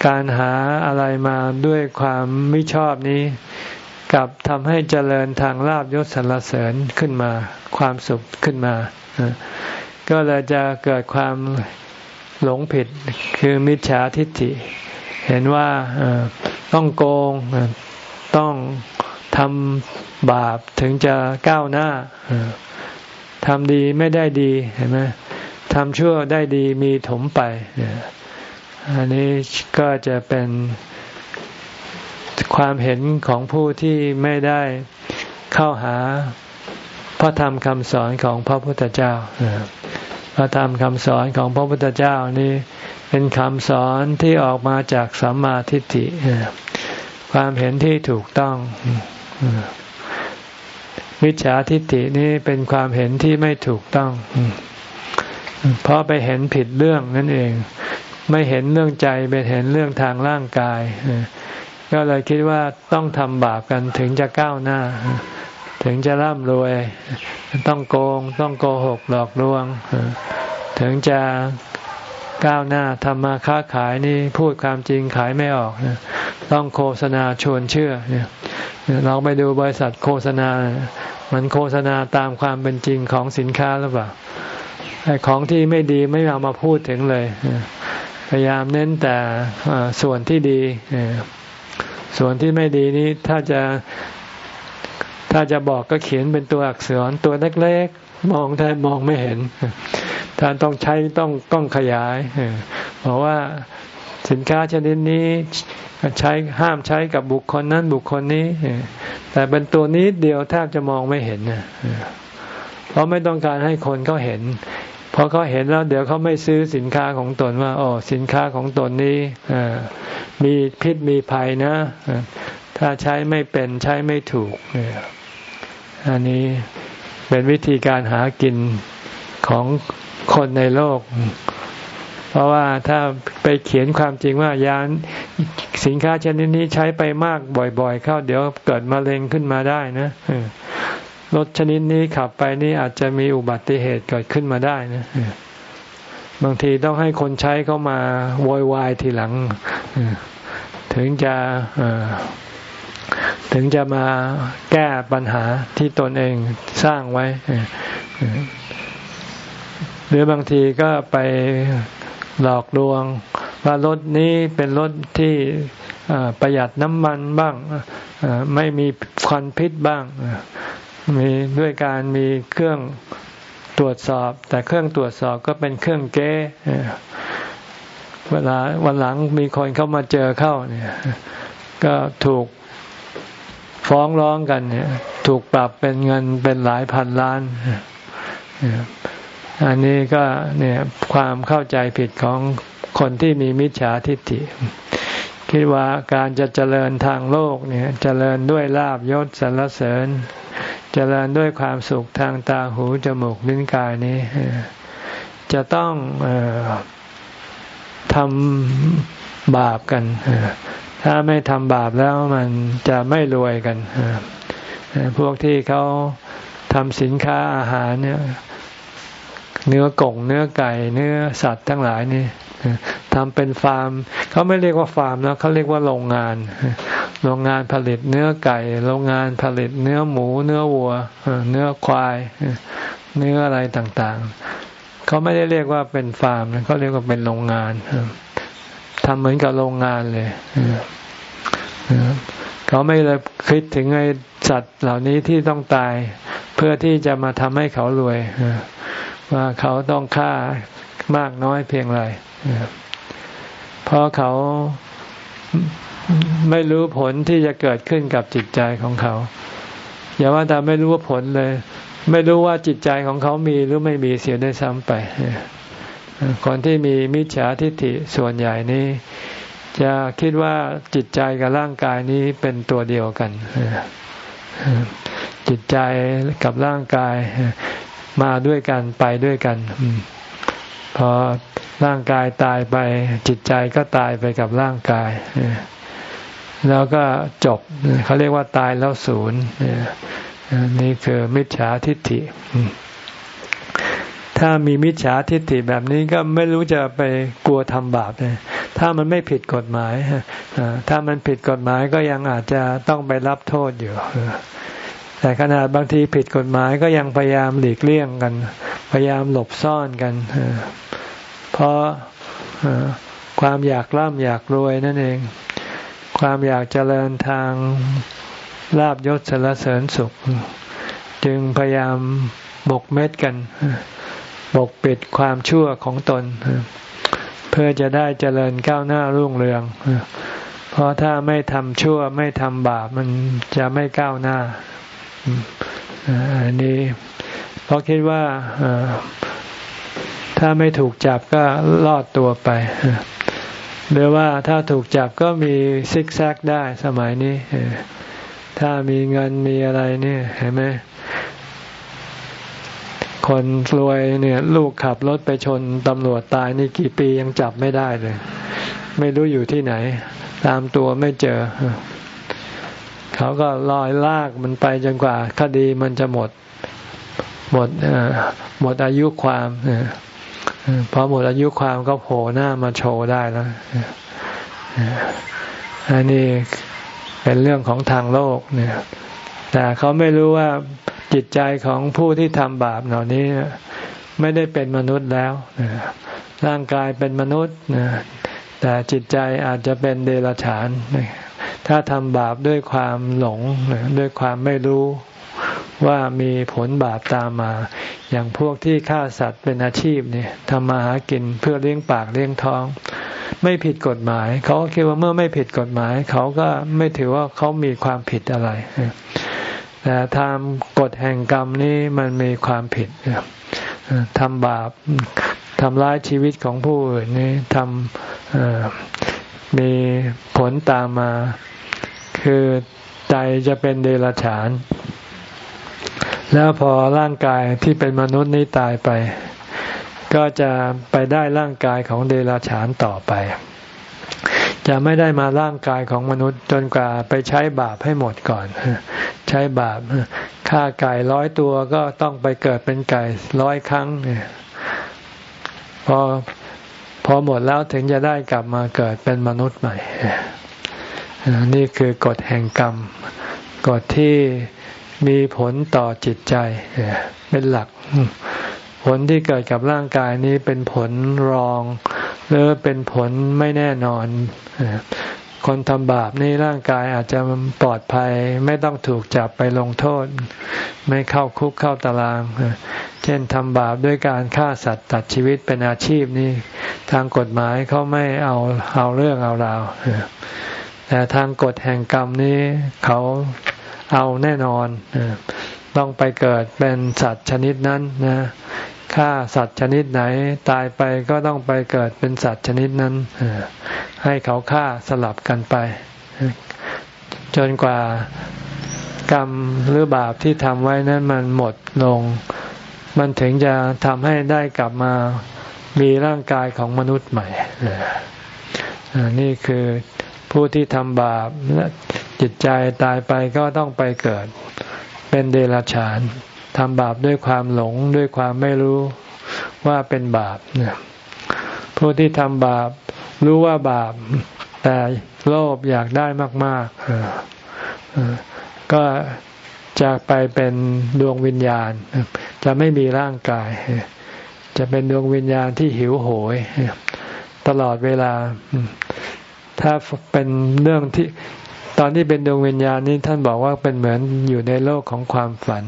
Speaker 1: การหาอะไรมาด้วยความไม่ชอบนี้ กับทำให้เจริญทางลาบยศสรรเสริญขึ้นมา ความสุขขึ้นมา ก็เลยจะเกิดความหลงผิดคือมิจฉาทิฏฐิ เห็นว่าต้องโกงต้องทำบาปถึงจะก้าวหน้าทำดีไม่ได้ดีเห็นไหมทำชั่วได้ดีมีถมไป อันนี้ก็จะเป็น ความเห็นของผู้ที่ไม่ได้เข้าหาพระธรรมคำสอนของพระพุทธเจ้า พระธรรมคำสอนของพระพุทธเจ้านี้เป็นคำสอนที่ออกมาจากสัมมาทิฏฐิความเห็นที่ถูกต้องมิจฉาทิฏฐินี้เป็นความเห็นที่ไม่ถูกต้อง เพราะไปเห็นผิดเรื่องนั่นเอง ไม่เห็นเรื่องใจไปเห็นเรื่องทางร่างกาย ก็เลยคิดว่าต้องทำบาปกันถึงจะก้าวหน้า ถึงจะร่ำรวย ต้องโกง ต้องโกหกหลอกลวง ถึงจะก้าวหน้าทำมาค้าขายนี่พูดความจริงขายไม่ออกต้องโฆษณาชวนเชื่อเนี่ยเราไปดูบริษัทโฆษณา มันโฆษณาตามความเป็นจริงของสินค้าหรือเปล่าไอ้ของที่ไม่ดีไม่เอามาพูดถึงเลย พยายามเน้นแต่ส่วนที่ดี ส่วนที่ไม่ดีนี้ถ้าจะถ้าจะบอกก็เขียนเป็นตัวอักษรตัวเล็กๆมองแทบมองไม่เห็นท่านต้องใช้ต้องต้องขยายบอกว่าสินค้าชนิดนี้ใช้ห้ามใช้กับบุคคลนั้นบุคคลนี้ แต่เป็นตัวนี้เดียวแทบจะมองไม่เห็นเพราะไม่ต้องการให้คนเขาเห็น พอเขาเห็นแล้วเดี๋ยวเขาไม่ซื้อสินค้าของตนว่าอ๋อสินค้าของตนนี้มีพิษมีภัยนะ ถ้าใช้ไม่เป็นใช้ไม่ถูกอันนี้เป็นวิธีการหากินของคนในโลก เพราะว่าถ้าไปเขียนความจริงว่ายานสินค้าชนิดนี้ใช้ไปมากบ่อยๆ เข้าเดี๋ยวเกิดมะเร็งขึ้นมาได้นะ รถชนิดนี้ขับไปนี่อาจจะมีอุบัติเหตุเกิดขึ้นมาได้นะบางทีต้องให้คนใช้เข้ามาโวยวายทีหลัง ถึงจะถึงจะมาแก้ปัญหาที่ตนเองสร้างไว้ หรือบางทีก็ไปหลอกลวง ว่ารถนี้เป็นรถที่ประหยัดน้ำมันบ้างไม่มีควันพิษบ้าง มีด้วยการมีเครื่องตรวจสอบ แต่เครื่องตรวจสอบก็เป็นเครื่องเก๊เวลาวันหลังมีคนเข้ามาเจอเข้าเนี่ย ก็ถูกฟ้องร้องกันเนี่ย ถูกปรับเป็นเงินเป็นหลายพันล้าน อันนี้ก็เนี่ยความเข้าใจผิดของคนที่มีมิจฉาทิฏฐิ คิดว่าการจะเจริญทางโลกเนี่ย เจริญด้วยลาบยศสรรเสริญ เจริญด้วยความสุขทางตาหูจมูกลิ้นกายนี้ จะต้องอทำบาปกัน ถ้าไม่ทำบาปแล้วมันจะไม่รวยกัน พวกที่เขาทำสินค้าอาหารเนี่ยเนื้อกงเนื้อไก่ เนื้อสัตว์ทั้งหลายนี่ ทำเป็นฟาร์มเขาไม่เรียกว่าฟาร์มนะเขาเรียกว่าโรงงาน โรงงานผลิตเนื้อไก่ โรงงานผลิตเนื้อหมู เนื้อวัว เนื้อควาย เนื้ออะไรต่างๆ เขาไม่ได้เรียกว่าเป็นฟาร์มเขาเรียกว่าเป็นโรงงานทำเหมือนกับโรงงานเลยเขาไม่เลยคิดถึงไอ้สัตว์เหล่านี้ที่ต้องตาย เพื่อที่จะมาทำให้เขารวยว่าเขาต้องฆ่า มากน้อยเพียงไรเพราะเขาไม่รู้ผลที่จะเกิดขึ้นกับจิตใจของเขา อย่าว่าแต่ไม่รู้ว่าผลเลย ไม่รู้ว่าจิตใจของเขามีหรือไม่มีเสียได้ซ้ำไปคนที่มีมิจฉาทิฏฐิส่วนใหญ่นี้ จะคิดว่าจิตใจกับร่างกายนี้เป็นตัวเดียวกัน จิตใจกับร่างกายมาด้วยกันไปด้วยกัน พอร่างกายตายไปจิตใจก็ตายไปกับร่างกาย แล้วก็จบเขาเรียกว่าตายแล้วศูนย์นี่คือมิจฉาทิฏฐิ ถ้ามีมิจฉาทิฏฐิแบบนี้ก็ไม่รู้จะไปกลัวทำบาปเลยถ้ามันไม่ผิดกฎหมายถ้ามันผิดกฎหมายก็ยังอาจจะต้องไปรับโทษอยู่ แต่ขนาดบางทีผิดกฎหมายก็ยังพยายามหลีกเลี่ยงกัน พยายามหลบซ่อนกัน เพราะความอยากร่ำอยากรวยนั่นเอง ความอยากเจริญทางลาบยศสารเสริญสุข จึงพยายามบกเม็ดกันบกปิดความชั่วของตน เพื่อจะได้เจริญก้าวหน้ารุ่งเรืองเพราะถ้าไม่ทำชั่วไม่ทำบาปมันจะไม่ก้าวหน้า อันนี้เพราะคิดว่าถ้าไม่ถูกจับก็รอดตัวไป หรือว่าถ้าถูกจับก็มีซิกแซกได้สมัยนี้ ถ้ามีเงินมีอะไรเนี่ยเห็นไหมคนรวยเนี่ย ลูกขับรถไปชนตำรวจตายนี่กี่ปียังจับไม่ได้เลย ไม่รู้อยู่ที่ไหน ตามตัวไม่เจอ เขาก็ลอยลากมันไปจนกว่า คดีมันจะหมด หมดหมดอายุความพอหมดอายุความก็โผล่หน้ามาโชว์ได้แล้วอันนี้เป็นเรื่องของทางโลกเนี่ย แต่เขาไม่รู้ว่าจิตใจของผู้ที่ทำบาปเหล่านี้ ไม่ได้เป็นมนุษย์แล้วร่างกายเป็นมนุษย์แต่จิตใจอาจจะเป็นเดรัจฉาน ถ้าทำบาปด้วยความหลงด้วยความไม่รู้ว่ามีผลบาปตามมา อย่างพวกที่ฆ่าสัตว์เป็นอาชีพเนี่ยทำมาหากินเพื่อเลี้ยงปากเลี้ยงท้อง ไม่ผิดกฎหมาย เขาคิดว่าเมื่อไม่ผิดกฎหมาย เขาก็ไม่ถือว่าเขามีความผิดอะไรแต่ทำกฎแห่งกรรมนี้มันมีความผิดทำบาปทำร้ายชีวิตของผู้อื่นนี่ทำมีผลตามมา คือใจจะเป็นเดรัจฉาน แล้วพอร่างกายที่เป็นมนุษย์นี้ตายไป ก็จะไปได้ร่างกายของเดรัจฉานต่อไป จะไม่ได้มาร่างกายของมนุษย์จนกว่าไปใช้บาปให้หมดก่อน ใช้บาปฆ่าไก่ร้อยตัวก็ต้องไปเกิดเป็นไก่ร้อยครั้งเนี่ยพอพอหมดแล้วถึงจะได้กลับมาเกิดเป็นมนุษย์ใหม่ นี่คือกฎแห่งกรรม กฎที่มีผลต่อจิตใจเป็นหลัก ผลที่เกิดกับร่างกายนี้เป็นผลรอง หรือเป็นผลไม่แน่นอน คนทำบาปนี่ร่างกายอาจจะปลอดภัย ไม่ต้องถูกจับไปลงโทษ ไม่เข้าคุกเข้าตาราง เช่นทำบาปด้วยการฆ่าสัตว์ตัดชีวิตเป็นอาชีพนี่ทางกฎหมายเขาไม่เอาเอาเรื่องเอาราว แต่ทางกฎแห่งกรรมนี้เขาเอาแน่นอน ต้องไปเกิดเป็นสัตว์ชนิดนั้นนะฆ่าสัตว์ชนิดไหนตายไปก็ต้องไปเกิดเป็นสัตว์ชนิดนั้น ให้เขาฆ่าสลับกันไป จนกว่ากรรมหรือบาปที่ทำไว้นั้นมันหมดลง มันถึงจะทำให้ได้กลับมามีร่างกายของมนุษย์ใหม่นี่คือ ผู้ที่ทำบาปจิตใจตายไปก็ต้องไปเกิด เป็นเดรัจฉานทำบาปด้วยความหลงด้วยความไม่รู้ว่าเป็นบาปผู้ที่ทำบาปรู้ว่าบาป แต่โลภอยากได้มาก ๆ ก็จะไปเป็นดวงวิญญาณ จะไม่มีร่างกาย จะเป็นดวงวิญญาณที่หิวโหย ตลอดเวลา ถ้าเป็นเรื่องที่ตอนที่เป็นดวงวิญญาณนี้ท่านบอกว่าเป็นเหมือนอยู่ในโลกของความฝัน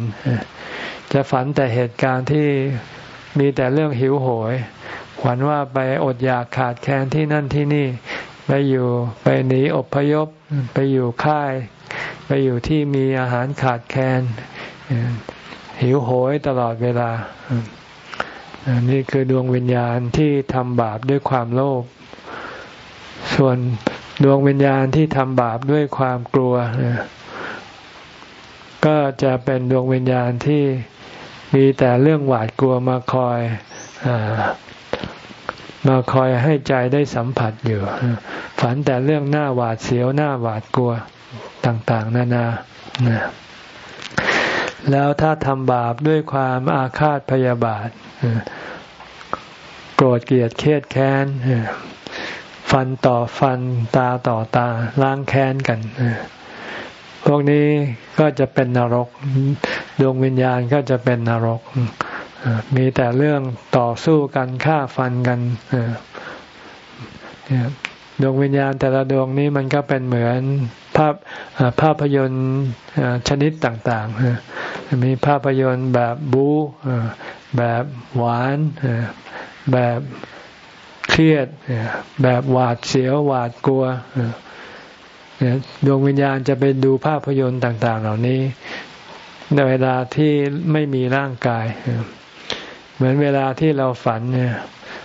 Speaker 1: จะฝันแต่เหตุการณ์ที่มีแต่เรื่องหิวโหยฝันว่าไปอดอยากขาดแคลนที่นั่นที่นี่ ไปอยู่ไปหนีอพยพ ไปอยู่ค่าย ไปอยู่ที่มีอาหารขาดแคลนหิวโหยตลอดเวลา นี่คือดวงวิญญาณที่ทำบาปด้วยความโลภ ส่วนดวงวิญญาณที่ทำบาปด้วยความกลัว ก็จะเป็นดวงวิญญาณที่มีแต่เรื่องหวาดกลัวมาคอยอมาคอยให้ใจได้สัมผัสอยู่ ฝันแต่เรื่องหน้าหวาดเสียวหน้าหวาดกลัวต่างๆ นานาแล้วถ้าทำบาปด้วยความอาฆาตพยาบาทโกรธเกลียดเครียดแค้น ฟันต่อฟันตาต่อตาล้างแค้นกันพวกนี้ก็จะเป็นนรก ดวงวิญญาณก็จะเป็นนรก มีแต่เรื่องต่อสู้กันฆ่าฟันกันดวงวิญญาณแต่ละดวงนี้มันก็เป็นเหมือนภาพภาพยนตร์ชนิดต่างๆ มีภาพยนตร์แบบบู๊แบบหวานแบบ เครียดแบบหวาดเสียวหวาดกลัวดวงวิญญาณจะไปดูภาพยนตร์ต่าง ๆ เหล่านี้ ในเวลาที่ไม่มีร่างกาย เหมือนเวลาที่เราฝันเนี่ย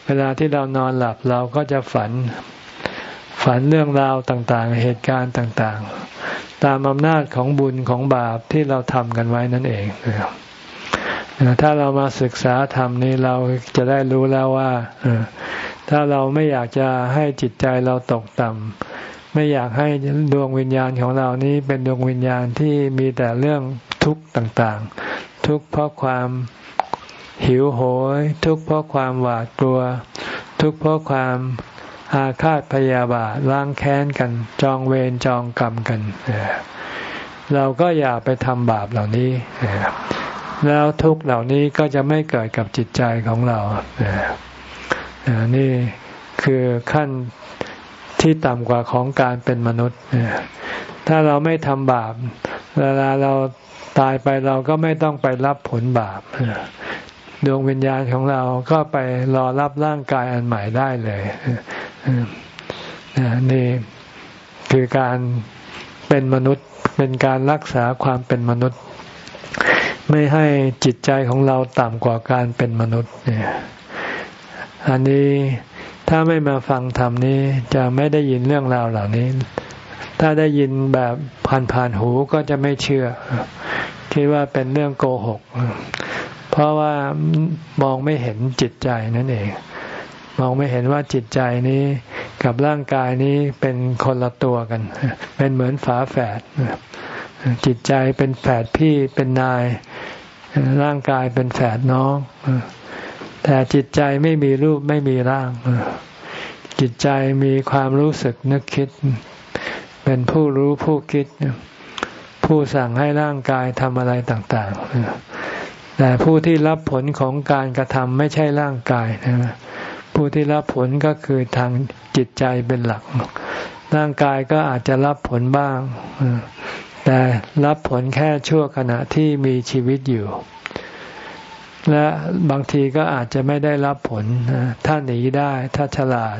Speaker 1: เวลาที่เรานอนหลับเราก็จะฝัน ฝันเรื่องราวต่างๆ เหตุการณ์ต่าง ๆ ตามอำนาจของบุญของบาปที่เราทำกันไว้นั่นเอง ถ้าเรามาศึกษาธรรมนี้เราจะได้รู้แล้วว่าถ้าเราไม่อยากจะให้จิตใจเราตกต่ำไม่อยากให้ดวงวิญญาณของเรานี้เป็นดวงวิญญาณที่มีแต่เรื่องทุกข์ต่างๆ ทุกข์เพราะความหิวโหย ทุกข์เพราะความหวาดกลัว ทุกข์เพราะความอาฆาตพยาบาทล้างแค้นกัน จองเวรจองกรรมกัน เราก็อย่าไปทำบาปเหล่านี้ แล้วทุกเหล่านี้ก็จะไม่เกิดกับจิตใจของเรานี่คือขั้นที่ต่ำกว่าของการเป็นมนุษย์ ถ้าเราไม่ทำบาป เวลาเราตายไปเราก็ไม่ต้องไปรับผลบาป ดวงวิญญาณของเราก็ไปรอรับร่างกายอันใหม่ได้เลยนี่คือการเป็นมนุษย์ เป็นการรักษาความเป็นมนุษย์ ไม่ให้จิตใจของเราต่ำกว่าการเป็นมนุษย์เนี่ยอันนี้ถ้าไม่มาฟังธรรมนี้จะไม่ได้ยินเรื่องราวเหล่านี้ ถ้าได้ยินแบบผ่านๆหูก็จะไม่เชื่อ คิดว่าเป็นเรื่องโกหก เพราะว่ามองไม่เห็นจิตใจนั่นเอง มองไม่เห็นว่าจิตใจนี้กับร่างกายนี้เป็นคนละตัวกัน เป็นเหมือนฝาแฝดจิตใจเป็นแฝดพี่เป็นนาย ร่างกายเป็นแฝดน้อง แต่จิตใจไม่มีรูปไม่มีร่าง จิตใจมีความรู้สึกนึกคิด เป็นผู้รู้ผู้คิด ผู้สั่งให้ร่างกายทำอะไรต่างๆ แต่ผู้ที่รับผลของการกระทำไม่ใช่ร่างกายนะผู้ที่รับผลก็คือทางจิตใจเป็นหลัก ร่างกายก็อาจจะรับผลบ้าง แต่รับผลแค่ชั่วขณะที่มีชีวิตอยู่ และบางทีก็อาจจะไม่ได้รับผล ถ้าหนีได้ ถ้าฉลาด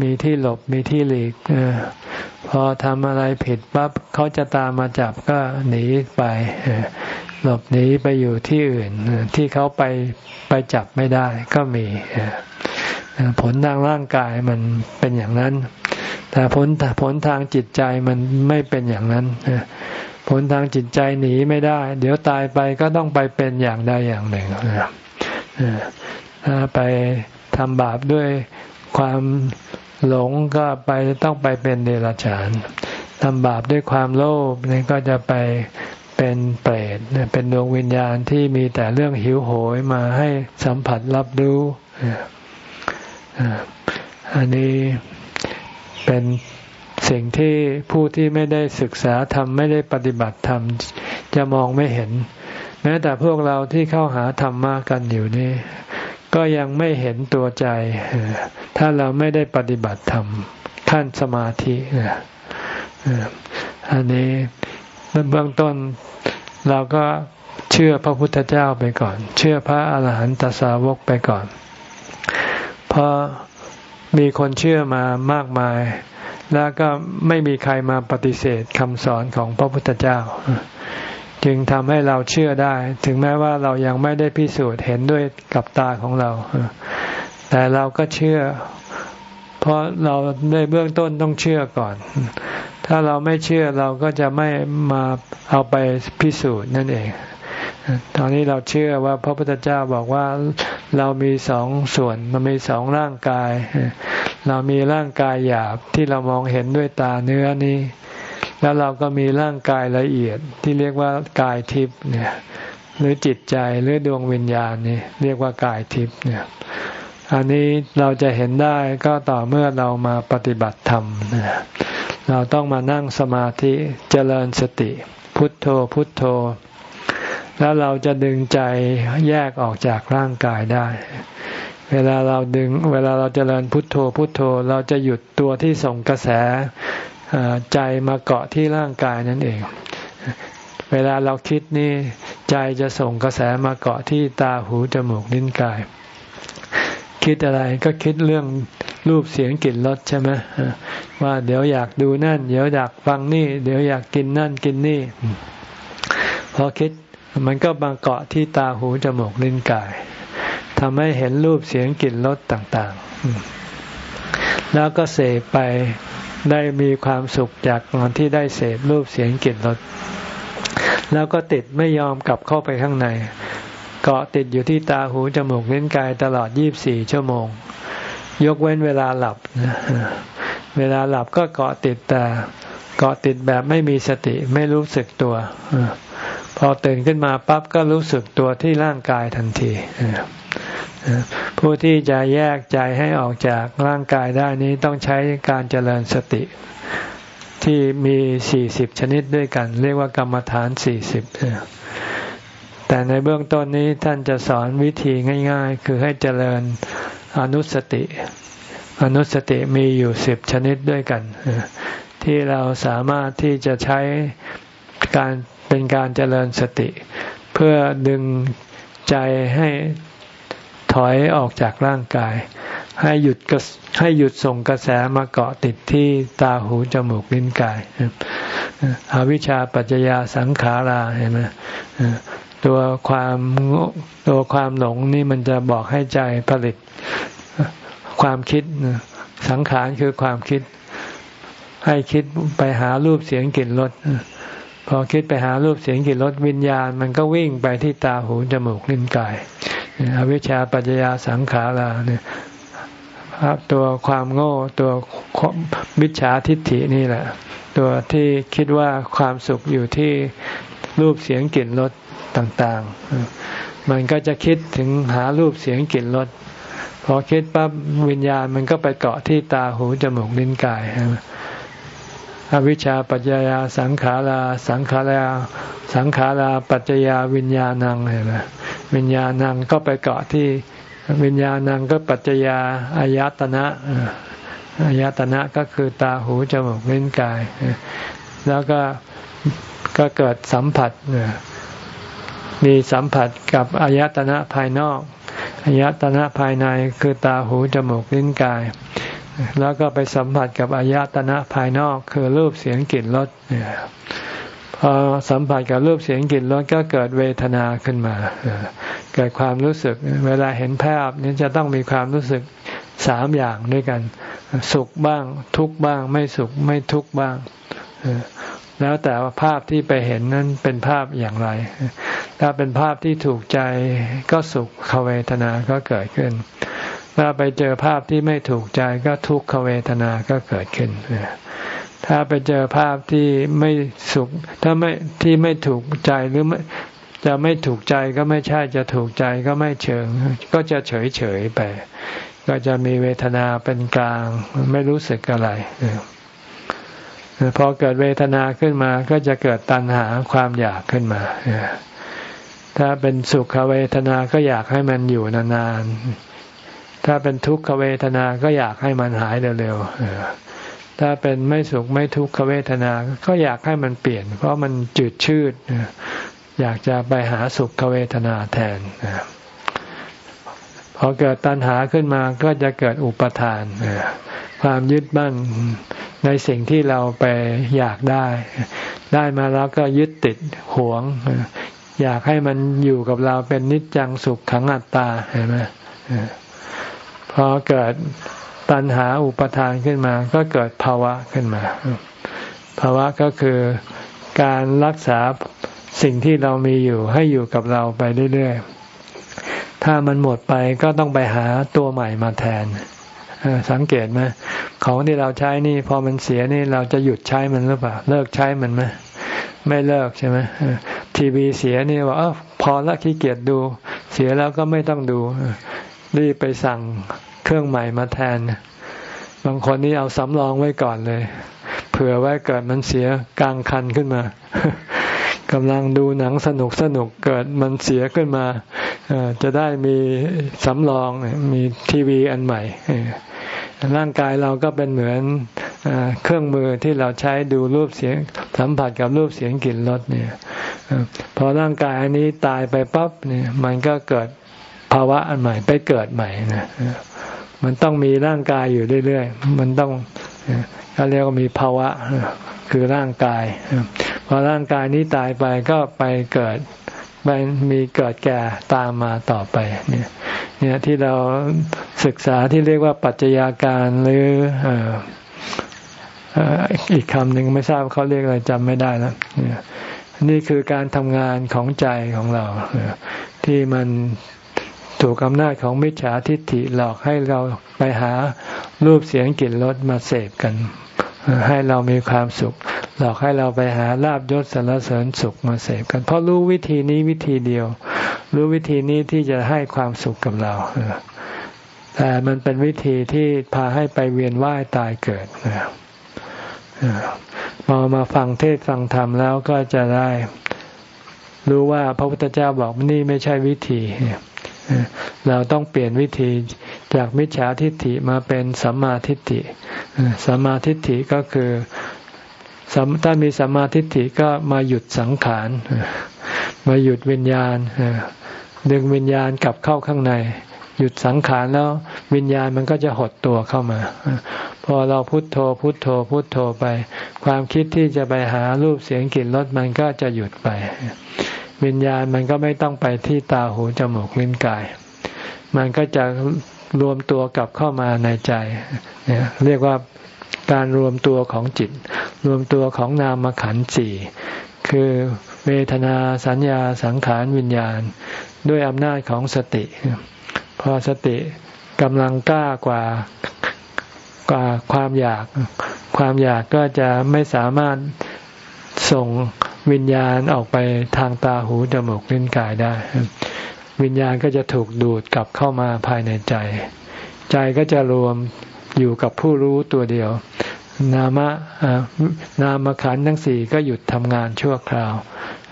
Speaker 1: มีที่หลบ มีที่หลีก พอทำอะไรผิดปั๊บเขาจะตามมาจับก็หนีไป หลบหนีไปอยู่ที่อื่น ที่เขาไปไปจับไม่ได้ก็มี ผลทางร่างกายมันเป็นอย่างนั้น แต่ผลผลทางจิตใจมันไม่เป็นอย่างนั้นผลทางจิตใจหนีไม่ได้ เดี๋ยวตายไปก็ต้องไปเป็นอย่างใดอย่างหนึ่งถ้าไปทำบาปด้วยความหลงก็ไปต้องไปเป็นเดรัจฉานทำบาปด้วยความโลภนี่ก็จะไปเป็นเปรตเป็นดวงวิญญาณที่มีแต่เรื่องหิวโหยมาให้สัมผัสรับรู้อันนี้ เป็นสิ่งที่ผู้ที่ไม่ได้ศึกษาธรรมไม่ได้ปฏิบัติธรรมจะมองไม่เห็น แม้แต่พวกเราที่เข้าหาธรรมมากันอยู่นี่ ก็ยังไม่เห็นตัวใจ ถ้าเราไม่ได้ปฏิบัติธรรมขั้นสมาธิอันนี้เบื้องต้นเราก็เชื่อพระพุทธเจ้าไปก่อน เชื่อพระอาหารหันตสาวกไปก่อน เพราะ มีคนเชื่อมามากมาย แล้วก็ไม่มีใครมาปฏิเสธคำสอนของพระพุทธเจ้า จึงทำให้เราเชื่อได้ ถึงแม้ว่าเรายังไม่ได้พิสูจน์เห็นด้วยกับตาของเรา แต่เราก็เชื่อ เพราะเราในเบื้องต้นต้องเชื่อก่อน ถ้าเราไม่เชื่อเราก็จะไม่มาเอาไปพิสูจน์นั่นเอง ตอนนี้เราเชื่อว่าพระพุทธเจ้าบอกว่าเรามีสองส่วน มันมีสองร่างกาย เรามีร่างกายหยาบที่เรามองเห็นด้วยตาเนื้อนี้ แล้วเราก็มีร่างกายละเอียดที่เรียกว่ากายทิพย์เนี่ยหรือจิตใจหรือดวงวิญญาณนี่เรียกว่ากายทิพย์เนี่ยอันนี้เราจะเห็นได้ก็ต่อเมื่อเรามาปฏิบัติธรรมเราต้องมานั่งสมาธิเจริญสติ พุทโธพุทโธ แล้วเราจะดึงใจแยกออกจากร่างกายได้ เวลาเราดึง เวลาเราจเจริญพุทโธพุทโธ เราจะหยุดตัวที่ส่งกระแสใจมาเกาะที่ร่างกายนั่นเอง เวลาเราคิดนี่ใจจะส่งกระแสมาเกาะที่ตาหูจมูกลิ้นกาย คิดอะไรก็คิดเรื่องรูปเสียงกลิ่นรสใช่ไหมว่าเดี๋ยวอยากดูนั่น เดี๋ยวอยากฟังนี่ เดี๋ยวอยากกินนั่นกินนี่ พอคิด มันก็มาเกาะที่ตาหูจมูกลิ้นกายทำให้เห็นรูปเสียงกลิ่นรสต่างๆ แล้วก็เสพไปได้มีความสุขจากตอนที่ได้เสพรูปเสียงกลิ่นรสแล้วก็ติดไม่ยอมกลับเข้าไปข้างใน เกาะติดอยู่ที่ตาหูจมูกเล่นกายตลอดยี่บสี่ชั่วโมง ยกเว้นเวลาหลับ เวลาหลับก็เกาะติดแต่เกาะติดแบบไม่มีสติไม่รู้สึกตัว พอตื่นขึ้นมาปั๊บก็รู้สึกตัวที่ร่างกายทันทีผู้ที่จะแยกใจให้ออกจากร่างกายได้นี้ต้องใช้การเจริญสติ ที่มีสี่สิบชนิดด้วยกัน เรียกว่ากรรมฐานสี่สิบแต่ในเบื้องต้นนี้ท่านจะสอนวิธีง่าย ๆ คือให้เจริญอนุสติ อนุสติมีอยู่สิบชนิดด้วยกันที่เราสามารถที่จะใช้ การเป็นการเจริญสติ เพื่อดึงใจให้ถอยออกจากร่างกาย ให้หยุดให้หยุดส่งกระแสมาเกาะติดที่ตาหูจมูกลิ้นกายอวิชชาปัจจยาสังขาราเห็นไหมตัวความตัวความหลงนี่มันจะบอกให้ใจผลิตความคิดสังขารคือความคิด ให้คิดไปหารูปเสียงกลิ่นรส พอคิดไปหารูปเสียงกลิ่นรสวิญญาณ มันก็วิ่งไปที่ตาหูจมูกลิ้นกายอวิชชาปัจจยาสังขาราเนี่ยตัวความโง่ตัวมิจฉาทิฏฐินี่แหละ ตัวที่คิดว่าความสุขอยู่ที่รูปเสียงกลิ่นรสต่างๆ มันก็จะคิดถึงหารูปเสียงกลิ่นรสพอคิดปั๊บวิญญาณมันก็ไปเกาะที่ตาหูจมูกลิ้นกาย อวิชชาปัจจยาสังขาราสังขาราสังขาราปัจจยาวิญญาณังเห็นไหมวิญญาณังก็ไปเกาะที่วิญญาณังก็ปัจจยาอายตนะอายตนะก็คือตาหูจมูกลิ้นกาย แล้วก็ก็เกิดสัมผัสมีสัมผัสกับอายตนะภายนอกอายตนะภายในคือตาหูจมูกลิ้นกาย แล้วก็ไปสัมผัสกับอายตนะภายนอกคือรูปเสียงกลิ่นรสพอสัมผัสกับรูปเสียงกลิ่นรสก็เกิดเวทนาขึ้นมา เกิดความรู้สึก เวลาเห็นภาพนี้จะต้องมีความรู้สึกสามอย่างด้วยกัน สุขบ้างทุกบ้าง ไม่สุขไม่ทุกบ้าง แล้วแต่ว่าภาพที่ไปเห็นนั้นเป็นภาพอย่างไร ถ้าเป็นภาพที่ถูกใจก็สุขเวทนาก็เกิดขึ้น ถ้าไปเจอภาพที่ไม่ถูกใจก็ทุกขเวทนาก็เกิดขึ้น ถ้าไปเจอภาพที่ไม่สุข ถ้าไม่ที่ไม่ถูกใจหรือไม่จะไม่ถูกใจก็ไม่ใช่จะถูกใจก็ไม่เชิง ก็จะเฉยเฉยไป ก็จะมีเวทนาเป็นกลาง ไม่รู้สึกอะไรพอเกิดเวทนาขึ้นมาก็จะเกิดตัณหาความอยากขึ้นมาถ้าเป็นสุขเวทนาก็อยากให้มันอยู่นานๆ ถ้าเป็นทุกขเวทนา ก็อยากให้มันหายเร็วๆ ถ้าเป็นไม่สุขไม่ทุกขเวทนา ก็อยากให้มันเปลี่ยน เพราะมันจืดชืด อยากจะไปหาสุขเวทนาแทน พอเกิดตัณหาขึ้นมาก็จะเกิดอุปทาน ความยึดมั่นในสิ่งที่เราไปอยากได้ ได้มาแล้วก็ยึดติดหวง อยากให้มันอยู่กับเราเป็นนิจจังสุขขังอัตตาเห็นไหม พอเกิดตัณหาอุปทานขึ้นมา ก็เกิดภาวะขึ้นมา ภาวะก็คือการรักษาสิ่งที่เรามีอยู่ให้อยู่กับเราไปเรื่อยๆ ถ้ามันหมดไปก็ต้องไปหาตัวใหม่มาแทน สังเกตไหมของที่เราใช้นี่ พอมันเสียนี่เราจะหยุดใช้มันหรือเปล่า เลิกใช้มันไหมไม่เลิกใช่ไหมทีวีเสียนี่ว่าอพอละขี้เกียจดู เสียแล้วก็ไม่ต้องดู รีบไปสั่งเครื่องใหม่มาแทน บางคนนี่เอาสำรองไว้ก่อนเลย เผื่อไว้เกิดมันเสียกลางคันขึ้นมากำลังดูหนังสนุกสนุกเกิดมันเสียขึ้นมาจะได้มีสำรองมีทีวีอันใหม่ร่างกายเราก็เป็นเหมือนเครื่องมือที่เราใช้ดูรูปเสียงสัมผัสกับรูปเสียงกลิ่นรสเนี่ยพอร่างกายอันนี้ตายไปปั๊บเนี่ยมันก็เกิด ภาวะอันใหม่ไปเกิดใหม่นะมันต้องมีร่างกายอยู่เรื่อยๆ มันต้องเขาเรียกว่ามีภาวะคือร่างกายพอร่างกายนี้ตายไปก็ไปเกิดไปมีเกิดแก่ตามมาต่อไปเนี่ยเนี่ยที่เราศึกษาที่เรียกว่าปัจจัยาการหรืออีกคำหนึ่งไม่ทราบเขาเรียกอะไรจำไม่ได้แล้วนี่คือการทำงานของใจของเราที่มัน ถูกอำนาจของมิจฉาทิฏฐิหลอกให้เราไปหารูปเสียงกลิ่นรสมาเสพกัน ให้เรามีความสุข หลอกให้เราไปหาลาบยศสรรเสริญสุขมาเสพกัน เพราะรู้วิธีนี้วิธีเดียว รู้วิธีนี้ที่จะให้ความสุขกับเราแต่มันเป็นวิธีที่พาให้ไปเวียนว่ายตายเกิดพอมาฟังเทศฟังธรรมแล้วก็จะได้รู้ว่าพระพุทธเจ้าบอกนี่ไม่ใช่วิธี เราต้องเปลี่ยนวิธีจากมิจฉาทิฏฐิมาเป็นสัมมาทิฏฐิสัมมาทิฏฐิก็คือถ้ามีสัมมาทิฏฐิก็มาหยุดสังขารมาหยุดวิญญาณดึงวิญญาณกลับเข้าข้างใน หยุดสังขารแล้ววิญญาณมันก็จะหดตัวเข้ามา พอเราพุโทโธพุโทโธพุโทโธไป ความคิดที่จะไปหารูปเสียงกลิ่นรสมันก็จะหยุดไป วิญญาณมันก็ไม่ต้องไปที่ตาหูจมูกลิ้นกาย มันก็จะรวมตัวกลับเข้ามาในใจ เรียกว่าการรวมตัวของจิต รวมตัวของนามขันธ์สี่คือเวทนาสัญญาสังขารวิญญาณ ด้วยอำนาจของสติ พอสติกำลังกล้ากว่ากว่าความอยาก ความอยากก็จะไม่สามารถส่ง วิญญาณออกไปทางตาหูจมูกลิ้นกายได้ วิญญาณก็จะถูกดูดกลับเข้ามาภายในใจ ใจก็จะรวมอยู่กับผู้รู้ตัวเดียว นามะนามขันทั้งสี่ก็หยุดทำงานชั่วคราว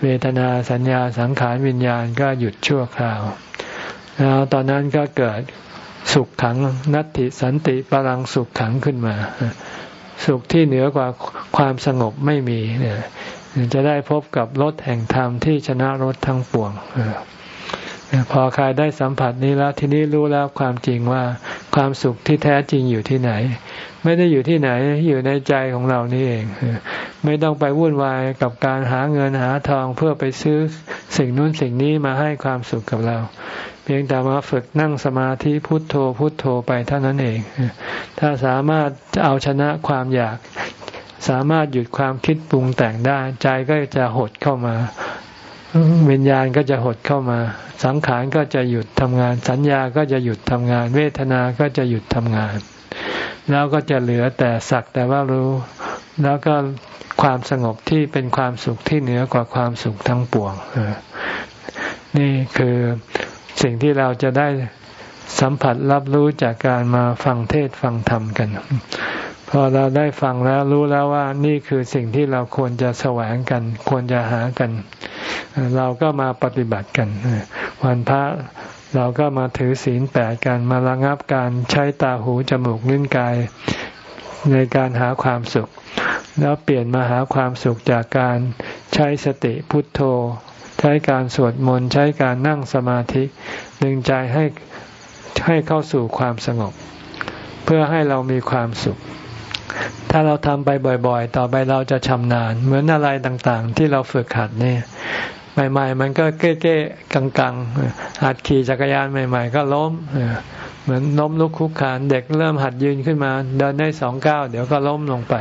Speaker 1: เวทนาสัญญาสังขารวิญญาณก็หยุดชั่วคราว แล้วตอนนั้นก็เกิดสุขขังนัตติสันติปรังสุขขังขึ้นมา สุขที่เหนือกว่าความสงบไม่มีเนี่ย จะได้พบกับรถแห่งธรรมที่ชนะรถทั้งปวงพอใครได้สัมผัสนี้แล้วทีนี้รู้แล้วความจริงว่าความสุขที่แท้จริงอยู่ที่ไหน ไม่ได้อยู่ที่ไหนอยู่ในใจของเรานี่เอง ไม่ต้องไปวุ่นวายกับการหาเงินหาทองเพื่อไปซื้อสิ่งนู้นสิ่งนี้มาให้ความสุขกับเรา เพียงแต่มาฝึกนั่งสมาธิพุทโธพุทโธไปเท่านั้นเอง ถ้าสามารถจะเอาชนะความอยาก สามารถหยุดความคิดปรุงแต่งได้ ใจก็จะหดเข้ามา วิญญาณก็จะหดเข้ามา สังขารก็จะหยุดทำงาน สัญญาก็จะหยุดทำงาน เวทนา ก็จะหยุดทำงาน แล้วก็จะเหลือแต่สักแต่ว่ารู้ แล้วก็ความสงบที่เป็นความสุขที่เหนือกว่าความสุขทั้งปวงนี่คือสิ่งที่เราจะได้สัมผัสรับรู้จากการมาฟังเทศฟังธรรมกัน พอเราได้ฟังแล้วรู้แล้วว่านี่คือสิ่งที่เราควรจะแสวงกัน ควรจะหากัน เราก็มาปฏิบัติกัน วันพระเราก็มาถือศีลแปดกันมาระงับการใช้ตาหูจมูกลิ้นกายในการหาความสุข แล้วเปลี่ยนมาหาความสุขจากการใช้สติพุทโธ ใช้การสวดมนต์ใช้การนั่งสมาธิ ดึงใจให้ให้เข้าสู่ความสงบ เพื่อให้เรามีความสุข ถ้าเราทำไปบ่อย ๆ ต่อไปเราจะชำนาญ เหมือนอะไรต่างๆ ที่เราฝึกหัดเนี่ยใหม่ ๆ มันก็เก้ๆกังๆ หัดขี่จักรยานใหม่ ๆ ก็ล้ม เหมือนล้มลุกคุกคานเด็กเริ่มหัดยืนขึ้นมา เดินได้สองก้าวเดี๋ยวก็ล้มลงไป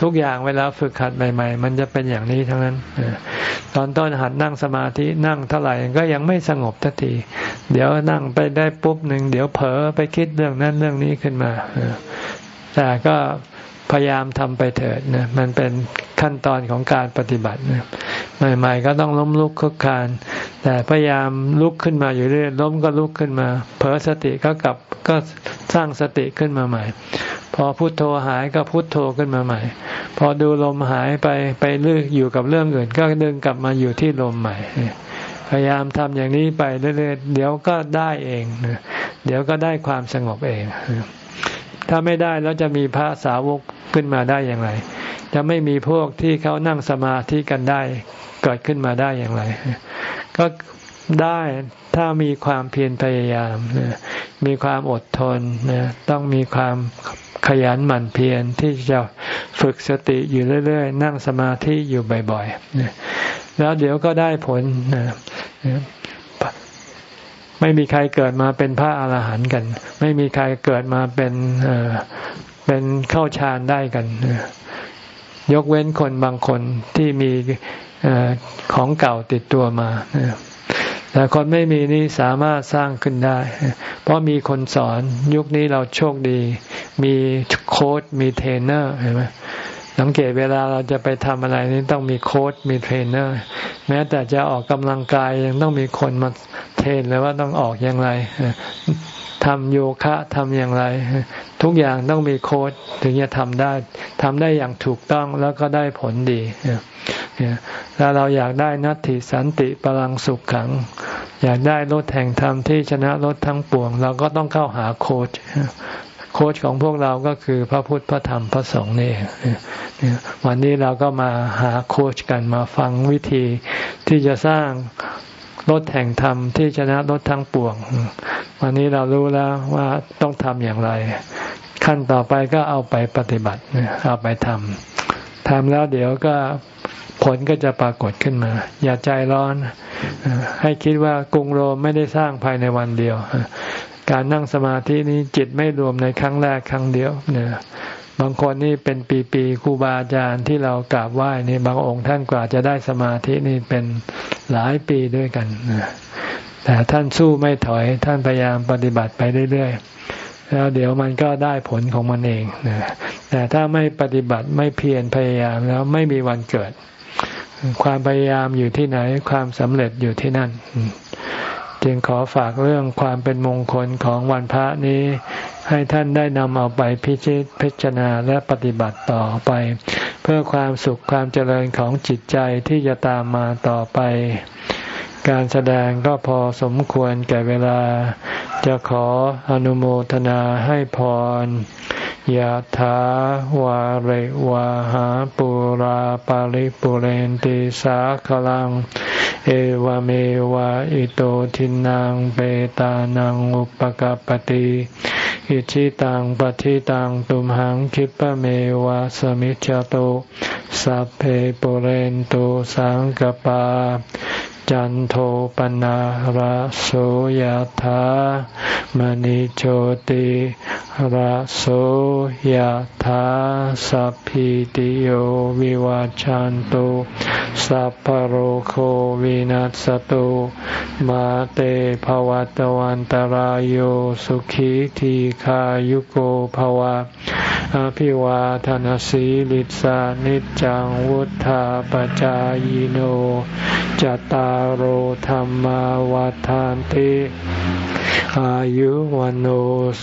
Speaker 1: ทุกอย่างเวลาฝึกหัดใหม่ ๆ มันจะเป็นอย่างนี้ทั้งนั้น ตอนต้นหัดนั่งสมาธินั่งเท่าไหร่ก็ยังไม่สงบทันที เดี๋ยวนั่งไปได้ปุ๊บหนึ่งเดี๋ยวเผลอไปคิดเรื่องนั้นเรื่องนี้ขึ้นมา แต่ก็พยายามทำไปเถิดนะมันเป็นขั้นตอนของการปฏิบัตินะใหม่ ๆ ก็ต้องล้มลุกคุกคานแต่พยายามลุกขึ้นมาอยู่เรื่อยล้มก็ลุกขึ้นมา เผลอสติก็กลับก็สร้างสติขึ้นมาใหม่ พอพุโทโธหายก็พุโทโธขึ้นมาใหม่ พอดูลมหายไปไปเรื่อยอยู่กับเรื่องอื่น ก็ดึงกลับมาอยู่ที่ลมใหม่ พยายามทำอย่างนี้ไปเรื่อยๆเดี๋ยวก็ได้เองเดี๋ยวก็ได้ความสงบเอง ถ้าไม่ได้แล้วจะมีพระสาวกขึ้นมาได้อย่างไร จะไม่มีพวกที่เขานั่งสมาธิกันได้เกิดขึ้นมาได้อย่างไร ก็ได้ถ้ามีความเพียรพยายาม มีความอดทนต้องมีความขยันหมั่นเพียรที่จะฝึกสติอยู่เรื่อยๆ นั่งสมาธิอยู่บ่อยๆ แล้วเดี๋ยวก็ได้ผล ไม่มีใครเกิดมาเป็นพระอาหารหันต์กัน ไม่มีใครเกิดมาเป็นเป็นเข้าฌานได้กัน ยกเว้นคนบางคนที่มีของเก่าติดตัวมาแต่คนไม่มีนี่สามารถสร้างขึ้นได้ เพราะมีคนสอนยุคนี้เราโชคดี มีโค้ชมีเทรนเนอร์เห็นไหม สังเกตเวลาเราจะไปทำอะไรนี่ต้องมีโค้ชมีเทรนเนอร์แม้แต่จะออกกำลังกายยังต้องมีคนมา train เลยว่าต้องออกอย่างไรทำโยคะทำอย่างไร ทุกอย่างต้องมีโค้ดถึงจะทำได้ทำได้อย่างถูกต้องแล้วก็ได้ผลดีถ้าเราอยากได้นัตติสันติพลังสุขขัง อยากได้รถแห่งธรรมที่ชนะรถทั้งปวง เราก็ต้องเข้าหาโค้ด โค้ชของพวกเราก็คือพระพุทธพระธรรมพระสงฆ์นี่วันนี้เราก็มาหาโค้ชกันมาฟังวิธีที่จะสร้างรถแห่งธรรมที่ชนะรถทั้งปวง วันนี้เรารู้แล้วว่าต้องทำอย่างไร ขั้นต่อไปก็เอาไปปฏิบัติเอาไปทำทำแล้วเดี๋ยวก็ผลก็จะปรากฏขึ้นมา อย่าใจร้อน ให้คิดว่ากรุงโรมไม่ได้สร้างภายในวันเดียว การนั่งสมาธินี้จิตไม่รวมในครั้งแรกครั้งเดียวเนี่ยบางคนนี่เป็นปีๆครูบาอาจารย์ที่เรากราบไหว้นี่บางองค์ท่านกว่าจะได้สมาธินี่เป็นหลายปีด้วยกันแต่ท่านสู้ไม่ถอยท่านพยายามปฏิบัติไปเรื่อยๆแล้วเดี๋ยวมันก็ได้ผลของมันเองแต่ถ้าไม่ปฏิบัติไม่เพียรพยายามแล้วไม่มีวันเกิด ความพยายามอยู่ที่ไหน ความสำเร็จอยู่ที่นั่น จึงขอฝากเรื่องความเป็นมงคลของวันพระนี้ ให้ท่านได้นำเอาไปพิจิตพิจารณาและปฏิบัติต่อไป เพื่อความสุขความเจริญของจิตใจที่จะตามมาต่อไป การแสดงก็พอสมควรแก่เวลา จะขออนุโมทนาให้พร ยะถาวาริวาหาปุราปาริปุเรนติสาคลัง เอวเมวะอิโตทินังเปตานังอุปกปติอิชิตังปฏิตังตุมหังคิปะเมวะสมิจจโตสัพเพปุเรนตุสังกปา จันโทปนะระโสยธามณิโชติระโสยธาสัพพิติโยวิวาจันตุ สัพพโรโควินัสตุมาเตภวัตวันตารโยสุขีทีขายุโกภวะอภิวาทานสีลิสานิจังวุธาปจายโนจตารโหธรรมวาทานติอายุวันโอ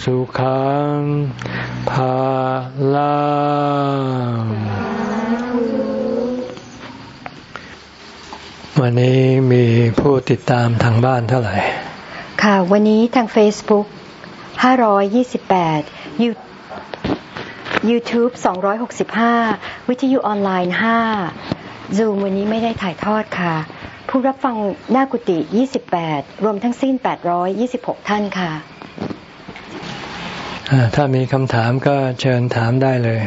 Speaker 1: สุขังภาลัง วันนี้มีผู้ติดตามทางบ้านเท่าไหร่
Speaker 2: ค่ะ วันนี้ทาง Facebook 528 YouTube 265 วิทยุออนไลน์ 5 Zoom วันนี้ไม่ได้ถ่ายทอดค่ะ ผู้รับฟังหน้ากุฏิ28 รวมทั้งสิ้น 826 ท่านค่ะ
Speaker 1: ถ้ามีคำถามก็เชิญถามได้เลย